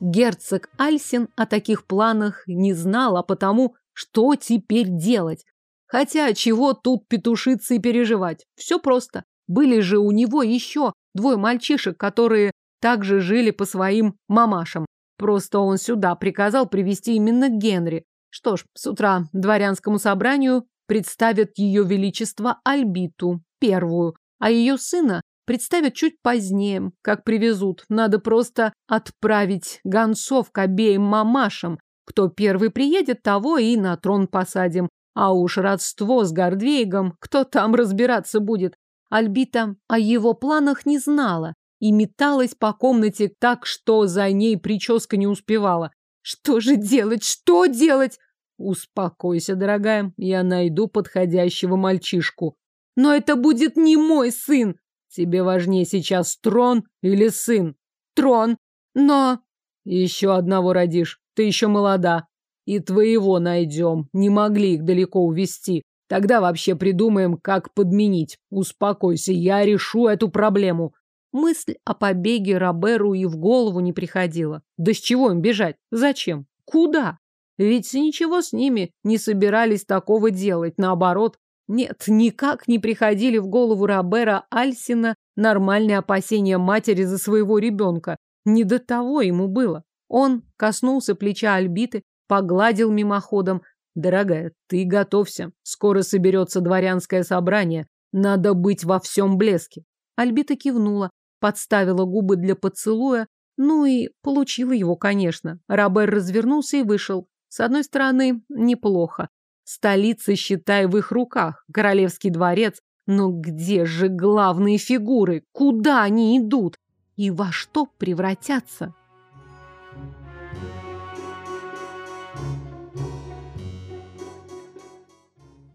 Герцог Альсин о таких планах не знал, а потому, что теперь делать. Хотя чего тут петушиться и переживать? Все просто. Были же у него еще двое мальчишек, которые также жили по своим мамашам. Просто он сюда приказал привести именно Генри. Что ж, с утра дворянскому собранию представят ее величество Альбиту, первую, а ее сына представят чуть позднее, как привезут. Надо просто отправить гонцов к обеим мамашам. Кто первый приедет, того и на трон посадим. А уж родство с Гордвейгом, кто там разбираться будет? Альбита о его планах не знала и металась по комнате так, что за ней прическа не успевала. Что же делать? Что делать? Успокойся, дорогая, я найду подходящего мальчишку. Но это будет не мой сын. Тебе важнее сейчас трон или сын? Трон. Но... Еще одного родишь. Ты еще молода. И твоего найдем. Не могли их далеко увести. Тогда вообще придумаем, как подменить. Успокойся, я решу эту проблему. Мысль о побеге Роберу и в голову не приходила. Да с чего им бежать? Зачем? Куда? Ведь ничего с ними не собирались такого делать. Наоборот, нет, никак не приходили в голову Робера Альсина нормальные опасения матери за своего ребенка. Не до того ему было. Он коснулся плеча Альбиты, погладил мимоходом, Дорогая, ты готовься. Скоро соберется дворянское собрание. Надо быть во всем блеске. Альбита кивнула, подставила губы для поцелуя, ну и получила его, конечно. Робер развернулся и вышел. С одной стороны, неплохо. Столица, считай, в их руках. Королевский дворец. Но где же главные фигуры? Куда они идут? И во что превратятся?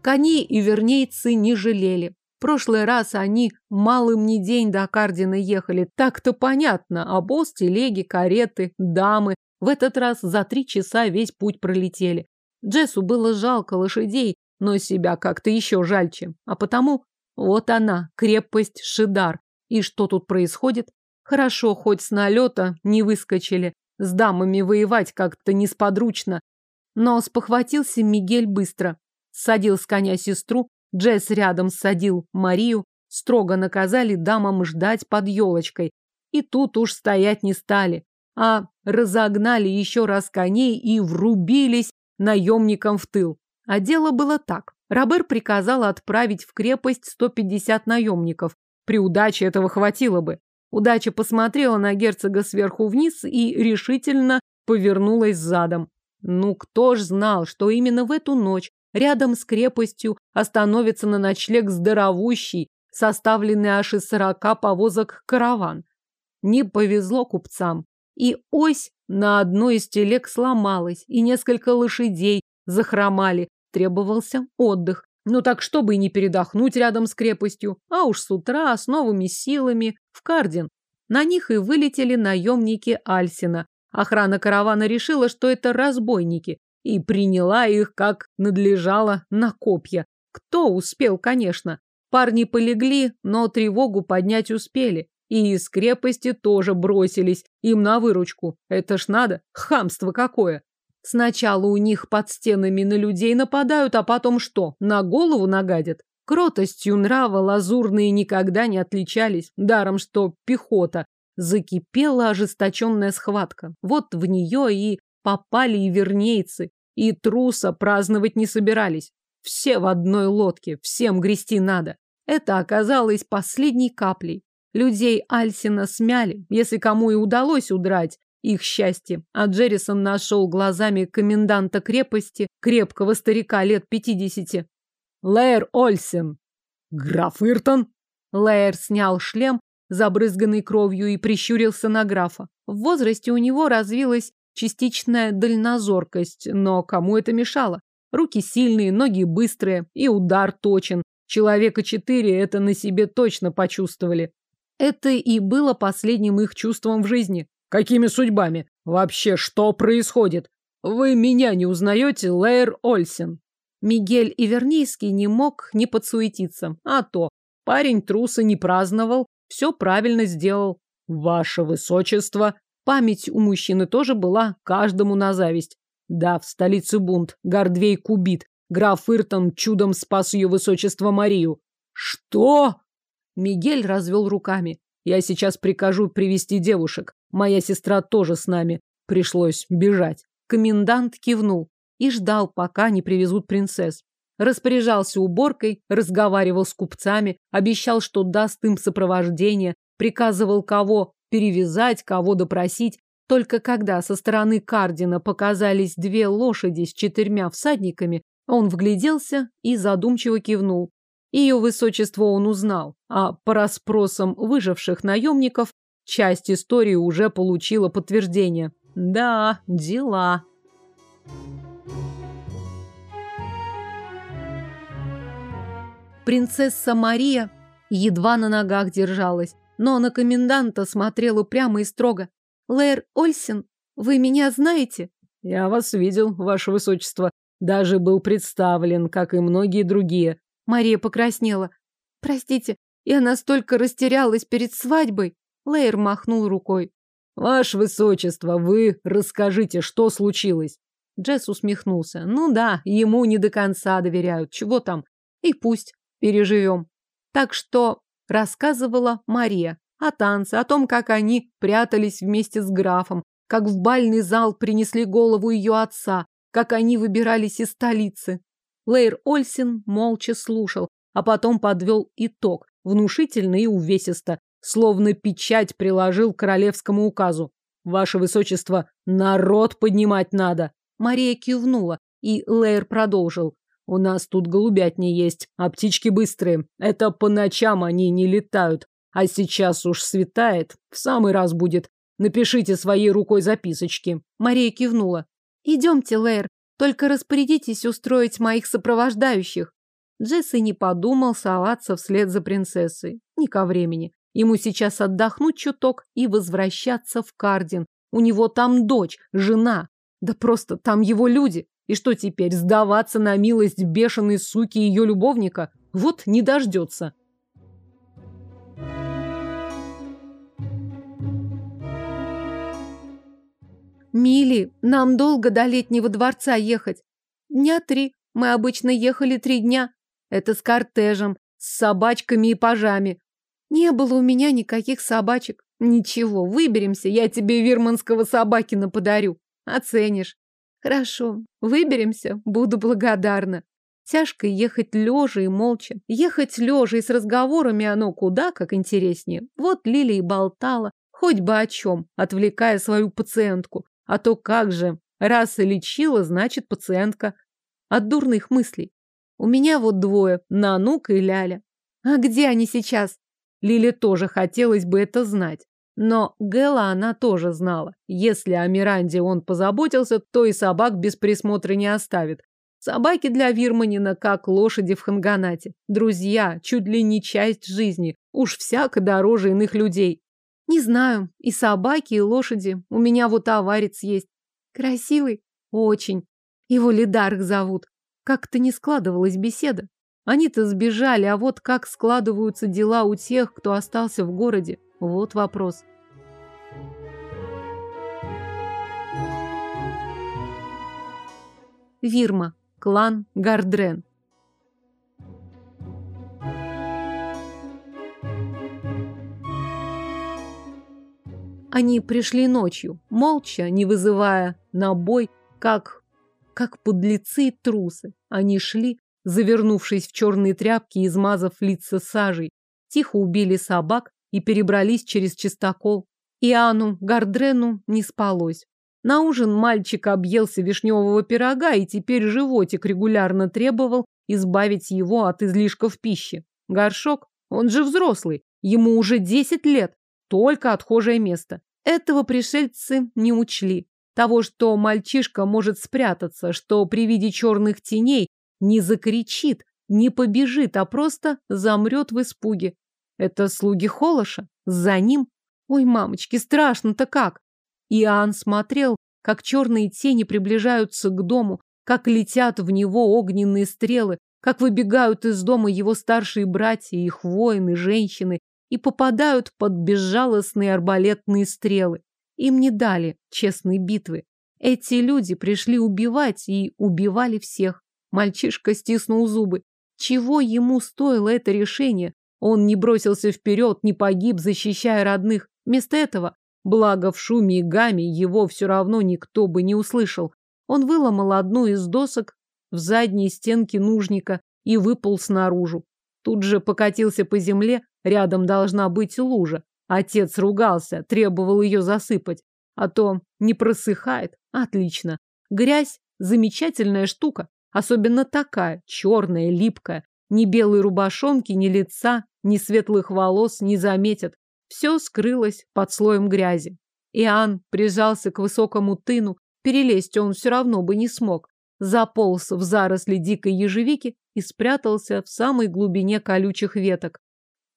Коней и вернейцы не жалели. Прошлый раз они малым не день до Кардина ехали. Так-то понятно. Обоз, телеги, кареты, дамы. В этот раз за три часа весь путь пролетели. Джессу было жалко лошадей, но себя как-то еще жальче. А потому вот она, крепость Шидар. И что тут происходит? Хорошо, хоть с налета не выскочили. С дамами воевать как-то несподручно. Но спохватился Мигель быстро. Садил с коня сестру, Джесс рядом садил Марию, строго наказали дамам ждать под елочкой. И тут уж стоять не стали, а разогнали еще раз коней и врубились наемникам в тыл. А дело было так. Робер приказал отправить в крепость 150 наемников. При удаче этого хватило бы. Удача посмотрела на герцога сверху вниз и решительно повернулась задом. Ну, кто ж знал, что именно в эту ночь Рядом с крепостью остановится на ночлег здоровущий, составленный аж из сорока повозок караван. Не повезло купцам. И ось на одной из телег сломалась, и несколько лошадей захромали. Требовался отдых. Ну так, чтобы и не передохнуть рядом с крепостью, а уж с утра с новыми силами в Кардин. На них и вылетели наемники Альсина. Охрана каравана решила, что это разбойники, и приняла их, как надлежало, на копья. Кто успел, конечно. Парни полегли, но тревогу поднять успели. И из крепости тоже бросились им на выручку. Это ж надо, хамство какое. Сначала у них под стенами на людей нападают, а потом что, на голову нагадят? Кротостью нрава лазурные никогда не отличались, даром что пехота. Закипела ожесточенная схватка. Вот в нее и попали и вернейцы, и труса праздновать не собирались. Все в одной лодке, всем грести надо. Это оказалось последней каплей. Людей Альсина смяли, если кому и удалось удрать, их счастье. А Джеррисон нашел глазами коменданта крепости, крепкого старика лет пятидесяти. Лэйр Ольсен. Граф Иртон? Лэйр снял шлем, забрызганный кровью, и прищурился на графа. В возрасте у него развилась частичная дальнозоркость, но кому это мешало? Руки сильные, ноги быстрые, и удар точен. Человека четыре это на себе точно почувствовали. Это и было последним их чувством в жизни. Какими судьбами? Вообще, что происходит? Вы меня не узнаете, Лэйр Ольсен? Мигель Ивернийский не мог не подсуетиться. А то, парень труса не праздновал, все правильно сделал. Ваше высочество. Память у мужчины тоже была каждому на зависть. Да, в столице бунт, Гордвей кубит. Граф Иртон чудом спас ее высочество Марию. Что? Мигель развел руками. Я сейчас прикажу привести девушек. Моя сестра тоже с нами. Пришлось бежать. Комендант кивнул и ждал, пока не привезут принцесс. Распоряжался уборкой, разговаривал с купцами, обещал, что даст им сопровождение, приказывал кого перевязать, кого допросить. Только когда со стороны Кардина показались две лошади с четырьмя всадниками, он вгляделся и задумчиво кивнул. Ее высочество он узнал, а по расспросам выживших наемников часть истории уже получила подтверждение. Да, дела. Принцесса Мария едва на ногах держалась, но на коменданта смотрела прямо и строго. «Лэр Ольсен, вы меня знаете?» «Я вас видел, ваше высочество. Даже был представлен, как и многие другие. Мария покраснела. Простите, я настолько растерялась перед свадьбой. Лейер махнул рукой. Ваше высочество, вы расскажите, что случилось. Джесс усмехнулся. Ну да, ему не до конца доверяют. Чего там? И пусть. Переживем. Так что рассказывала Мария о танце, о том, как они прятались вместе с графом, как в бальный зал принесли голову ее отца, как они выбирались из столицы. Лейр Ольсин молча слушал, а потом подвел итог, внушительно и увесисто, словно печать приложил к королевскому указу. «Ваше высочество, народ поднимать надо!» Мария кивнула, и Лейр продолжил. «У нас тут голубятни есть, а птички быстрые. Это по ночам они не летают. А сейчас уж светает, в самый раз будет. Напишите своей рукой записочки». Мария кивнула. Идемте, Лэйр, только распорядитесь устроить моих сопровождающих. Джесси не подумал соваться вслед за принцессой. Не ко времени. Ему сейчас отдохнуть чуток и возвращаться в Кардин. У него там дочь, жена. Да просто там его люди. И что теперь, сдаваться на милость бешеной суки ее любовника? Вот не дождется. Мили, нам долго до летнего дворца ехать. Дня три. Мы обычно ехали три дня. Это с кортежем, с собачками и пажами. Не было у меня никаких собачек. Ничего, выберемся, я тебе вирманского собакина подарю. Оценишь. Хорошо, выберемся, буду благодарна. Тяжко ехать лежа и молча. Ехать лежа и с разговорами оно куда как интереснее. Вот Лилия болтала, хоть бы о чем, отвлекая свою пациентку. А то как же, раз и лечила, значит пациентка. От дурных мыслей. У меня вот двое, Нанука и Ляля. А где они сейчас? Лиле тоже хотелось бы это знать. Но Гэла она тоже знала. Если о Миранде он позаботился, то и собак без присмотра не оставит. Собаки для Вирманина как лошади в Ханганате. Друзья, чуть ли не часть жизни. Уж всяко дороже иных людей. Не знаю, и собаки, и лошади. У меня вот аварец есть. Красивый? Очень. Его Лидарх зовут. Как-то не складывалась беседа. Они-то сбежали, а вот как складываются дела у тех, кто остался в городе? Вот вопрос. Вирма. Клан Гардрен. Они пришли ночью, молча, не вызывая на бой, как... как подлецы и трусы. Они шли, завернувшись в черные тряпки и измазав лица сажей, тихо убили собак и перебрались через чистокол. Иоанну Гардрену не спалось. На ужин мальчик объелся вишневого пирога и теперь животик регулярно требовал избавить его от излишков пищи. Горшок, он же взрослый, ему уже 10 лет, только отхожее место. Этого пришельцы не учли. Того, что мальчишка может спрятаться, что при виде черных теней не закричит, не побежит, а просто замрет в испуге. Это слуги Холоша? За ним? Ой, мамочки, страшно-то как! Иоанн смотрел, как черные тени приближаются к дому, как летят в него огненные стрелы, как выбегают из дома его старшие братья, их воины, женщины, и попадают под безжалостные арбалетные стрелы. Им не дали честной битвы. Эти люди пришли убивать и убивали всех. Мальчишка стиснул зубы. Чего ему стоило это решение? Он не бросился вперед, не погиб, защищая родных. Вместо этого, благо в шуме и гаме, его все равно никто бы не услышал. Он выломал одну из досок в задней стенке нужника и выполз наружу. Тут же покатился по земле, Рядом должна быть лужа. Отец ругался, требовал ее засыпать. А то не просыхает. Отлично. Грязь – замечательная штука. Особенно такая, черная, липкая. Ни белой рубашонки, ни лица, ни светлых волос не заметят. Все скрылось под слоем грязи. Иоанн прижался к высокому тыну. Перелезть он все равно бы не смог. Заполз в заросли дикой ежевики и спрятался в самой глубине колючих веток.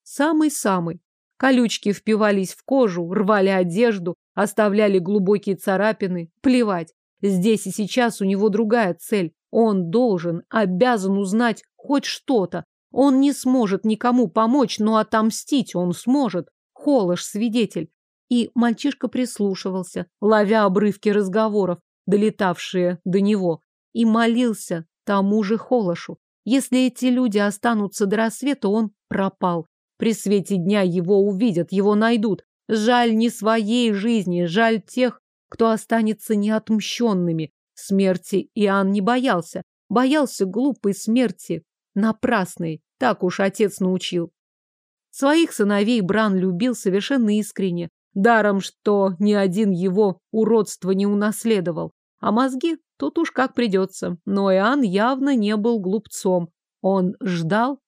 Самый-самый. Колючки впивались в кожу, рвали одежду, оставляли глубокие царапины. Плевать. Здесь и сейчас у него другая цель. Он должен, обязан узнать хоть что-то. Он не сможет никому помочь, но отомстить он сможет. Холош свидетель. И мальчишка прислушивался, ловя обрывки разговоров, долетавшие до него, и молился тому же Холошу. Если эти люди останутся до рассвета, он пропал. При свете дня его увидят, его найдут. Жаль не своей жизни, жаль тех, кто останется неотмщенными. Смерти Иоанн не боялся. Боялся глупой смерти, напрасной. Так уж отец научил. Своих сыновей Бран любил совершенно искренне. Даром, что ни один его уродство не унаследовал. А мозги тут уж как придется. Но Иоанн явно не был глупцом. Он ждал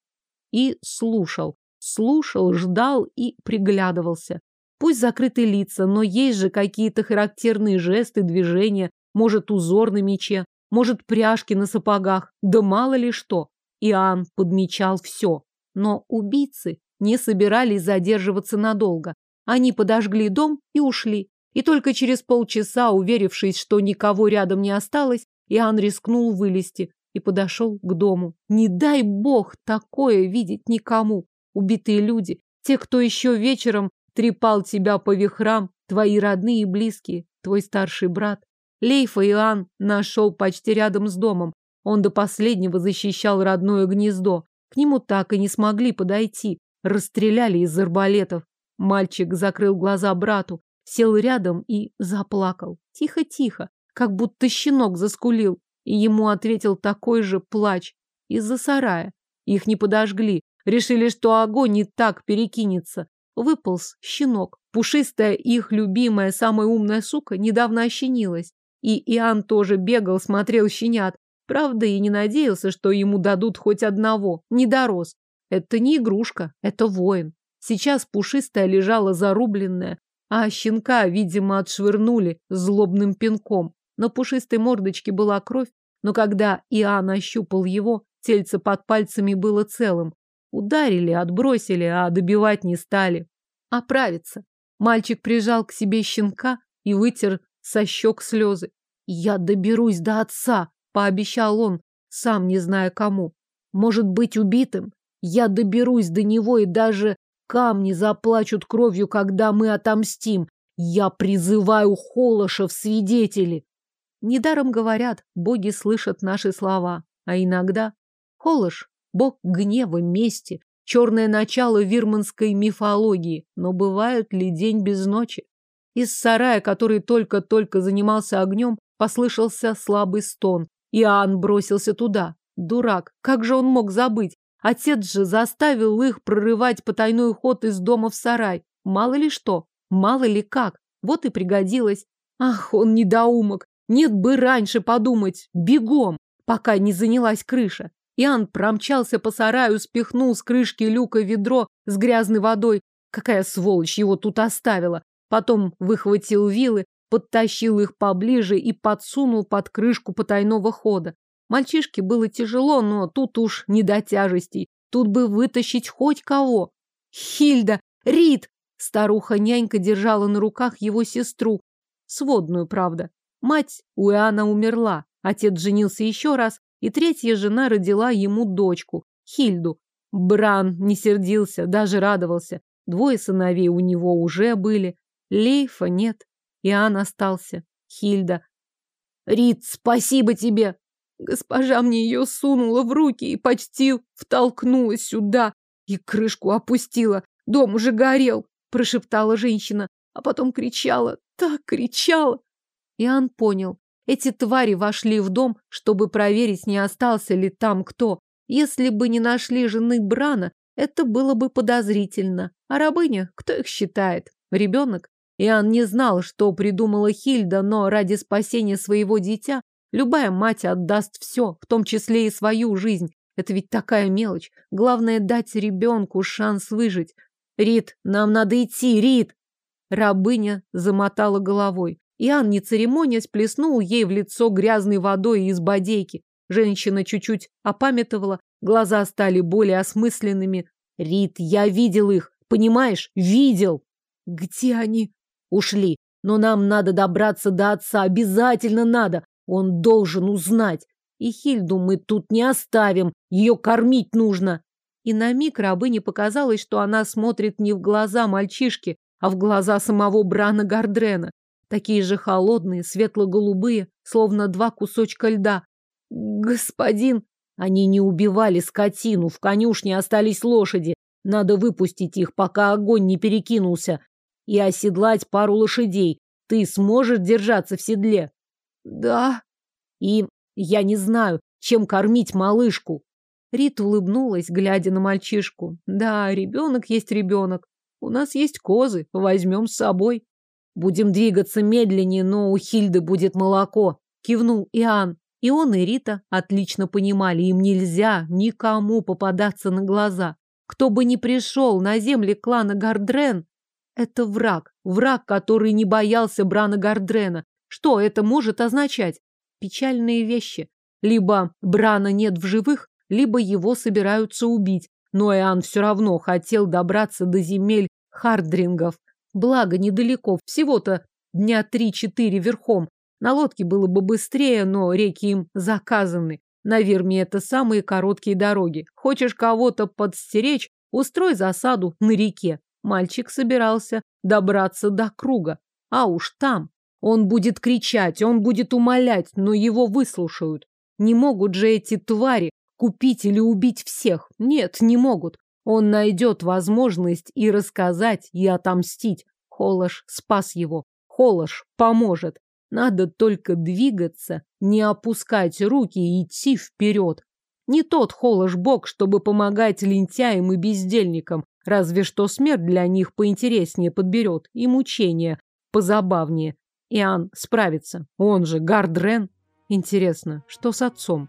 и слушал слушал, ждал и приглядывался. Пусть закрытые лица, но есть же какие-то характерные жесты, движения, может, узор на мече, может, пряжки на сапогах, да мало ли что. Иоанн подмечал все. Но убийцы не собирались задерживаться надолго. Они подожгли дом и ушли. И только через полчаса, уверившись, что никого рядом не осталось, Иоанн рискнул вылезти и подошел к дому. Не дай бог такое видеть никому убитые люди, те, кто еще вечером трепал тебя по вихрам, твои родные и близкие, твой старший брат. Лейфа Иоанн нашел почти рядом с домом. Он до последнего защищал родное гнездо. К нему так и не смогли подойти. Расстреляли из арбалетов. Мальчик закрыл глаза брату, сел рядом и заплакал. Тихо-тихо, как будто щенок заскулил. И ему ответил такой же плач. Из-за сарая. Их не подожгли, Решили, что огонь не так перекинется. Выполз щенок. Пушистая их любимая, самая умная сука недавно ощенилась. И Иоанн тоже бегал, смотрел щенят. Правда, и не надеялся, что ему дадут хоть одного. Не дорос. Это не игрушка, это воин. Сейчас пушистая лежала зарубленная, а щенка, видимо, отшвырнули злобным пинком. На пушистой мордочке была кровь, но когда Иоанн ощупал его, тельце под пальцами было целым. Ударили, отбросили, а добивать не стали. Оправиться. Мальчик прижал к себе щенка и вытер со щек слезы. «Я доберусь до отца», — пообещал он, сам не зная кому. «Может быть убитым? Я доберусь до него, и даже камни заплачут кровью, когда мы отомстим. Я призываю Холоша в свидетели». Недаром говорят, боги слышат наши слова, а иногда Холош – бог гнева, мести, черное начало вирманской мифологии, но бывает ли день без ночи? Из сарая, который только-только занимался огнем, послышался слабый стон. Иоанн бросился туда. Дурак, как же он мог забыть? Отец же заставил их прорывать потайной ход из дома в сарай. Мало ли что, мало ли как. Вот и пригодилось. Ах, он недоумок. Нет бы раньше подумать. Бегом, пока не занялась крыша. Иоанн промчался по сараю, спихнул с крышки люка ведро с грязной водой. Какая сволочь его тут оставила. Потом выхватил вилы, подтащил их поближе и подсунул под крышку потайного хода. Мальчишке было тяжело, но тут уж не до тяжестей. Тут бы вытащить хоть кого. Хильда! Рид! Старуха-нянька держала на руках его сестру. Сводную, правда. Мать у Иоанна умерла. Отец женился еще раз, и третья жена родила ему дочку, Хильду. Бран не сердился, даже радовался. Двое сыновей у него уже были. Лейфа нет. Иоанн остался. Хильда. Рид, спасибо тебе. Госпожа мне ее сунула в руки и почти втолкнула сюда. И крышку опустила. Дом уже горел, прошептала женщина. А потом кричала, так кричала. Иоанн понял. Эти твари вошли в дом, чтобы проверить, не остался ли там кто. Если бы не нашли жены Брана, это было бы подозрительно. А рабыня, кто их считает? Ребенок? Иоанн не знал, что придумала Хильда, но ради спасения своего дитя любая мать отдаст все, в том числе и свою жизнь. Это ведь такая мелочь. Главное дать ребенку шанс выжить. Рид, нам надо идти, Рид! Рабыня замотала головой. Иоанн, не церемонясь, плеснул ей в лицо грязной водой из бодейки. Женщина чуть-чуть опамятовала, глаза стали более осмысленными. Рид, я видел их, понимаешь? Видел! Где они? Ушли. Но нам надо добраться до отца, обязательно надо. Он должен узнать. И Хильду мы тут не оставим, ее кормить нужно. И на миг рабыне показалось, что она смотрит не в глаза мальчишки, а в глаза самого Брана Гардрена. Такие же холодные, светло-голубые, словно два кусочка льда. Господин, они не убивали скотину, в конюшне остались лошади. Надо выпустить их, пока огонь не перекинулся и оседлать пару лошадей. Ты сможешь держаться в седле? Да. И я не знаю, чем кормить малышку. Рит улыбнулась, глядя на мальчишку. Да, ребенок есть ребенок. У нас есть козы, возьмем с собой. Будем двигаться медленнее, но у Хильды будет молоко. Кивнул Иоанн. И он, и Рита отлично понимали, им нельзя никому попадаться на глаза. Кто бы ни пришел на земли клана Гардрен, это враг. Враг, который не боялся Брана Гардрена. Что это может означать? Печальные вещи. Либо Брана нет в живых, либо его собираются убить. Но Иоанн все равно хотел добраться до земель Хардрингов. Благо, недалеко, всего-то дня три-четыре верхом. На лодке было бы быстрее, но реки им заказаны. На Верме это самые короткие дороги. Хочешь кого-то подстеречь, устрой засаду на реке. Мальчик собирался добраться до круга. А уж там он будет кричать, он будет умолять, но его выслушают. Не могут же эти твари купить или убить всех. Нет, не могут. Он найдет возможность и рассказать, и отомстить. Холош спас его. Холош поможет. Надо только двигаться, не опускать руки и идти вперед. Не тот Холош бог, чтобы помогать лентяям и бездельникам, Разве что смерть для них поинтереснее подберет и мучения позабавнее. Иоанн справится. Он же Гардрен. Интересно, что с отцом?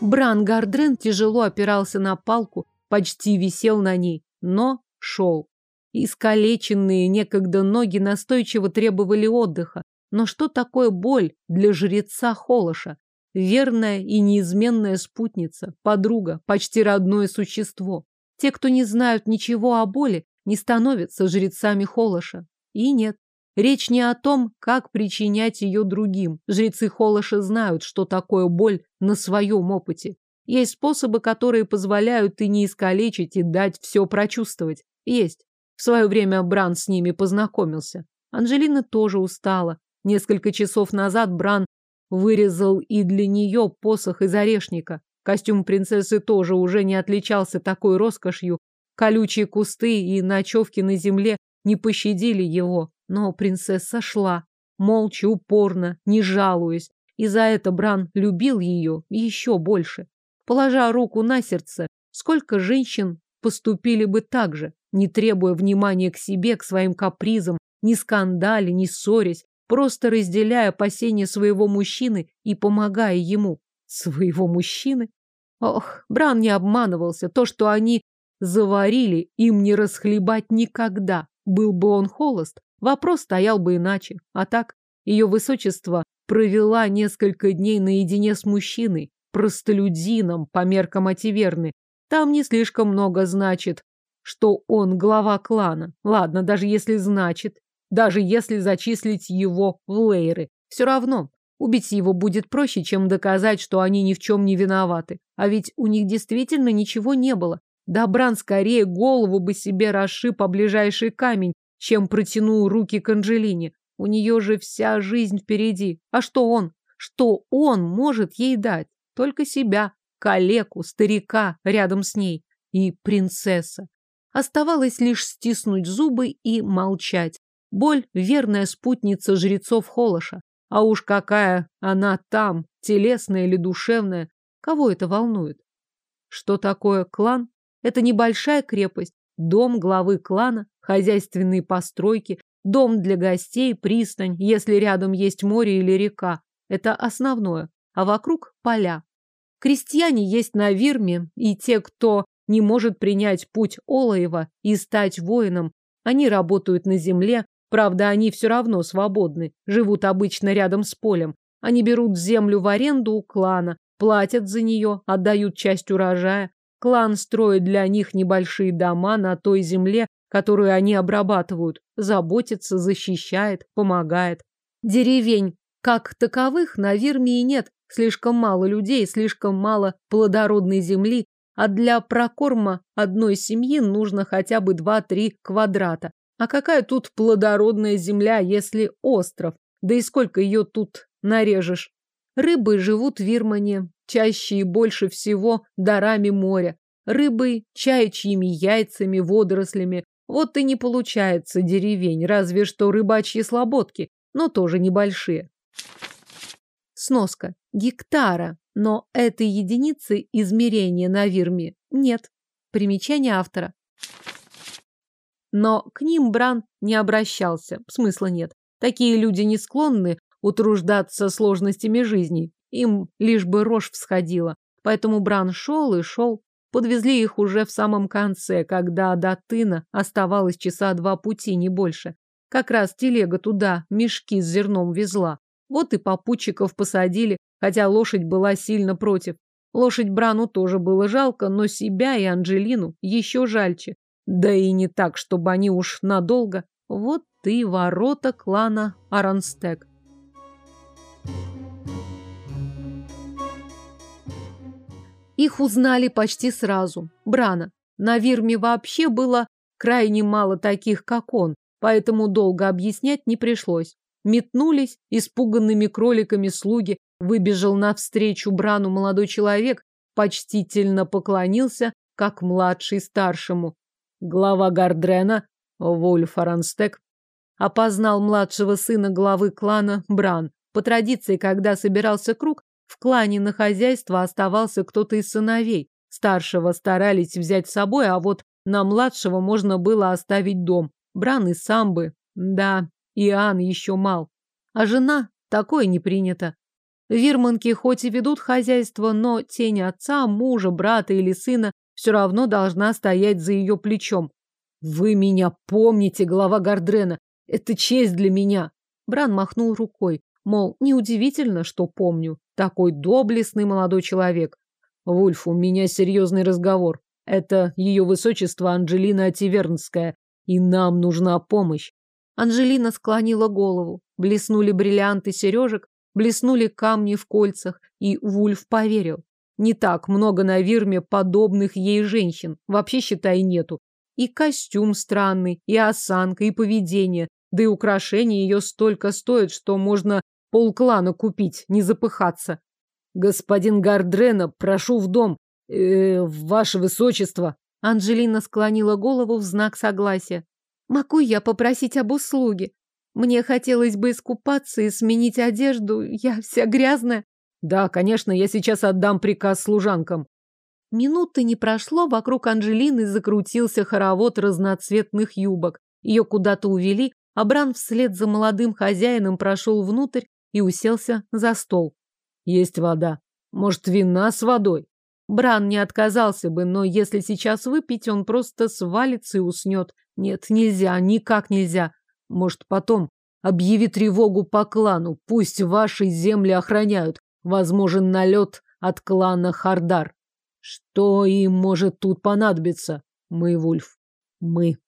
Бран Гардрен тяжело опирался на палку, почти висел на ней, но шел. Искалеченные некогда ноги настойчиво требовали отдыха. Но что такое боль для жреца Холоша? Верная и неизменная спутница, подруга, почти родное существо. Те, кто не знают ничего о боли, не становятся жрецами Холоша. И нет, речь не о том, как причинять ее другим. Жрецы Холоша знают, что такое боль на своем опыте. Есть способы, которые позволяют и не искалечить, и дать все прочувствовать. Есть. В свое время Бран с ними познакомился. Анжелина тоже устала. Несколько часов назад Бран вырезал и для нее посох из орешника. Костюм принцессы тоже уже не отличался такой роскошью. Колючие кусты и ночевки на земле не пощадили его. Но принцесса шла, молча, упорно, не жалуясь. И за это Бран любил ее еще больше. Положа руку на сердце, сколько женщин поступили бы так же, не требуя внимания к себе, к своим капризам, ни скандали, ни ссорясь, просто разделяя опасения своего мужчины и помогая ему. Своего мужчины? Ох, Бран не обманывался. То, что они заварили, им не расхлебать никогда. Был бы он холост, вопрос стоял бы иначе. А так, ее высочество провела несколько дней наедине с мужчиной, простолюдином по меркам Ативерны. Там не слишком много значит, что он глава клана. Ладно, даже если значит, даже если зачислить его в лейры. Все равно, убить его будет проще, чем доказать, что они ни в чем не виноваты. А ведь у них действительно ничего не было. Добран скорее голову бы себе расшиб о ближайший камень, чем протянул руки к Анжелине. У нее же вся жизнь впереди. А что он? Что он может ей дать? Только себя, калеку, старика рядом с ней и принцесса. Оставалось лишь стиснуть зубы и молчать. Боль – верная спутница жрецов Холоша. А уж какая она там, телесная или душевная, кого это волнует? Что такое клан? Это небольшая крепость, дом главы клана, хозяйственные постройки, дом для гостей, пристань, если рядом есть море или река. Это основное. А вокруг поля. Крестьяне есть на Вирме, и те, кто не может принять путь Олаева и стать воином, они работают на земле, правда, они все равно свободны, живут обычно рядом с полем. Они берут землю в аренду у клана, платят за нее, отдают часть урожая. Клан строит для них небольшие дома на той земле, которую они обрабатывают, заботится, защищает, помогает. Деревень, как таковых, на Вирме и нет, слишком мало людей, слишком мало плодородной земли, а для прокорма одной семьи нужно хотя бы 2-3 квадрата. А какая тут плодородная земля, если остров? Да и сколько ее тут нарежешь? Рыбы живут в Вирмане, чаще и больше всего дарами моря. Рыбой, чайчьими яйцами, водорослями. Вот и не получается деревень, разве что рыбачьи слободки, но тоже небольшие. Сноска. Гектара. Но этой единицы измерения на Вирме нет. Примечание автора. Но к ним Бран не обращался, смысла нет. Такие люди не склонны утруждаться сложностями жизни. Им лишь бы рожь всходила. Поэтому Бран шел и шел. Подвезли их уже в самом конце, когда до Тына оставалось часа два пути, не больше. Как раз телега туда мешки с зерном везла. Вот и попутчиков посадили, хотя лошадь была сильно против. Лошадь Брану тоже было жалко, но себя и Анжелину еще жальче. Да и не так, чтобы они уж надолго. Вот ты ворота клана Аранстек. Их узнали почти сразу. Брана. На Вирме вообще было крайне мало таких, как он, поэтому долго объяснять не пришлось. Метнулись испуганными кроликами слуги, выбежал навстречу Брану молодой человек, почтительно поклонился, как младший старшему. Глава Гардрена, Вольф Аранстек, опознал младшего сына главы клана Бран. По традиции, когда собирался круг, в клане на хозяйство оставался кто-то из сыновей. Старшего старались взять с собой, а вот на младшего можно было оставить дом. Бран и сам бы. Да, Иоанн еще мал. А жена? Такое не принято. Вирманки хоть и ведут хозяйство, но тень отца, мужа, брата или сына все равно должна стоять за ее плечом. Вы меня помните, глава Гардрена. Это честь для меня. Бран махнул рукой, мол, неудивительно, что помню. Такой доблестный молодой человек. Вульф, у меня серьезный разговор. Это ее высочество Анджелина Ативернская, и нам нужна помощь. Анжелина склонила голову. Блеснули бриллианты сережек, блеснули камни в кольцах, и Вульф поверил. Не так много на Вирме подобных ей женщин. Вообще, считай, нету. И костюм странный, и осанка, и поведение. Да и украшения ее столько стоят, что можно полклана купить, не запыхаться. Господин Гардрена, прошу в дом. Э, ваше высочество. Анжелина склонила голову в знак согласия. Могу я попросить об услуге? Мне хотелось бы искупаться и сменить одежду. Я вся грязная. Да, конечно, я сейчас отдам приказ служанкам. Минуты не прошло, вокруг Анжелины закрутился хоровод разноцветных юбок. Ее куда-то увели, а Бран вслед за молодым хозяином прошел внутрь и уселся за стол. Есть вода. Может, вина с водой? Бран не отказался бы, но если сейчас выпить, он просто свалится и уснет. Нет, нельзя, никак нельзя. Может, потом. Объяви тревогу по клану. Пусть ваши земли охраняют. Возможен налет от клана Хардар. Что им может тут понадобиться? Мы, Вульф. Мы.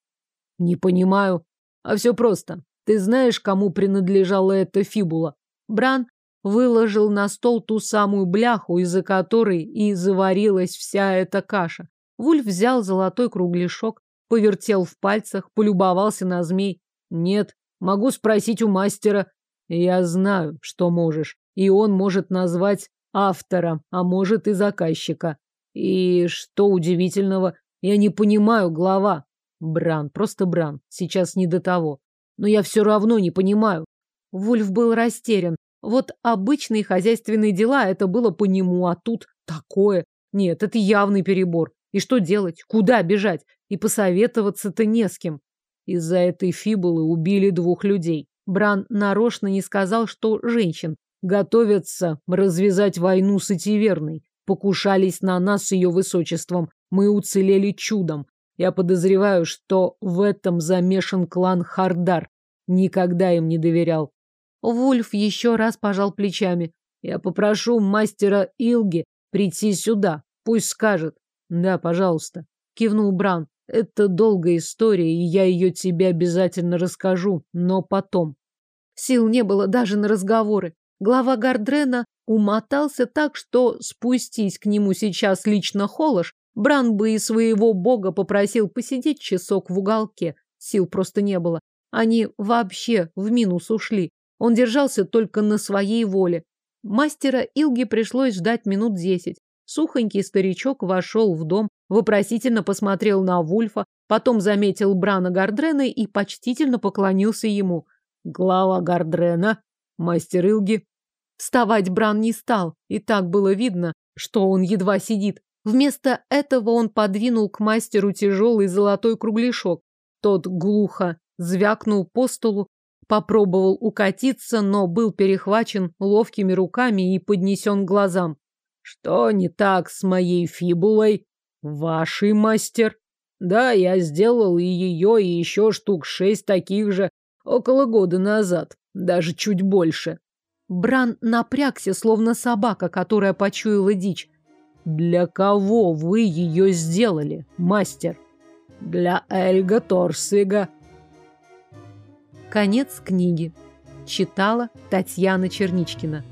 Не понимаю. А все просто. Ты знаешь, кому принадлежала эта фибула? Бран выложил на стол ту самую бляху, из-за которой и заварилась вся эта каша. Вульф взял золотой кругляшок, повертел в пальцах, полюбовался на змей. Нет, могу спросить у мастера. Я знаю, что можешь. И он может назвать автора, а может и заказчика. И что удивительного, я не понимаю, глава. Бран, просто Бран, сейчас не до того. Но я все равно не понимаю. Вульф был растерян. Вот обычные хозяйственные дела, это было по нему, а тут такое. Нет, это явный перебор. И что делать? Куда бежать? И посоветоваться-то не с кем. Из-за этой фибулы убили двух людей. Бран нарочно не сказал, что женщин. Готовятся развязать войну с Этиверной покушались на нас с ее высочеством. Мы уцелели чудом. Я подозреваю, что в этом замешан клан Хардар. Никогда им не доверял. Вульф еще раз пожал плечами. Я попрошу мастера Илги прийти сюда. Пусть скажет. Да, пожалуйста. Кивнул Бран. Это долгая история, и я ее тебе обязательно расскажу, но потом. Сил не было даже на разговоры. Глава Гардрена умотался так, что спустись к нему сейчас лично Холош, Бран бы и своего бога попросил посидеть часок в уголке. Сил просто не было. Они вообще в минус ушли. Он держался только на своей воле. Мастера Илги пришлось ждать минут десять. Сухонький старичок вошел в дом, вопросительно посмотрел на Вульфа, потом заметил Брана Гардрена и почтительно поклонился ему. Глава Гардрена, мастер Илги, Вставать Бран не стал, и так было видно, что он едва сидит. Вместо этого он подвинул к мастеру тяжелый золотой кругляшок. Тот глухо звякнул по столу, попробовал укатиться, но был перехвачен ловкими руками и поднесен глазам. Что не так с моей фибулой? Ваший мастер? Да, я сделал и ее, и еще штук шесть таких же около года назад, даже чуть больше. Бран напрягся, словно собака, которая почуяла дичь. «Для кого вы ее сделали, мастер?» «Для Эльга Торсига». Конец книги. Читала Татьяна Черничкина.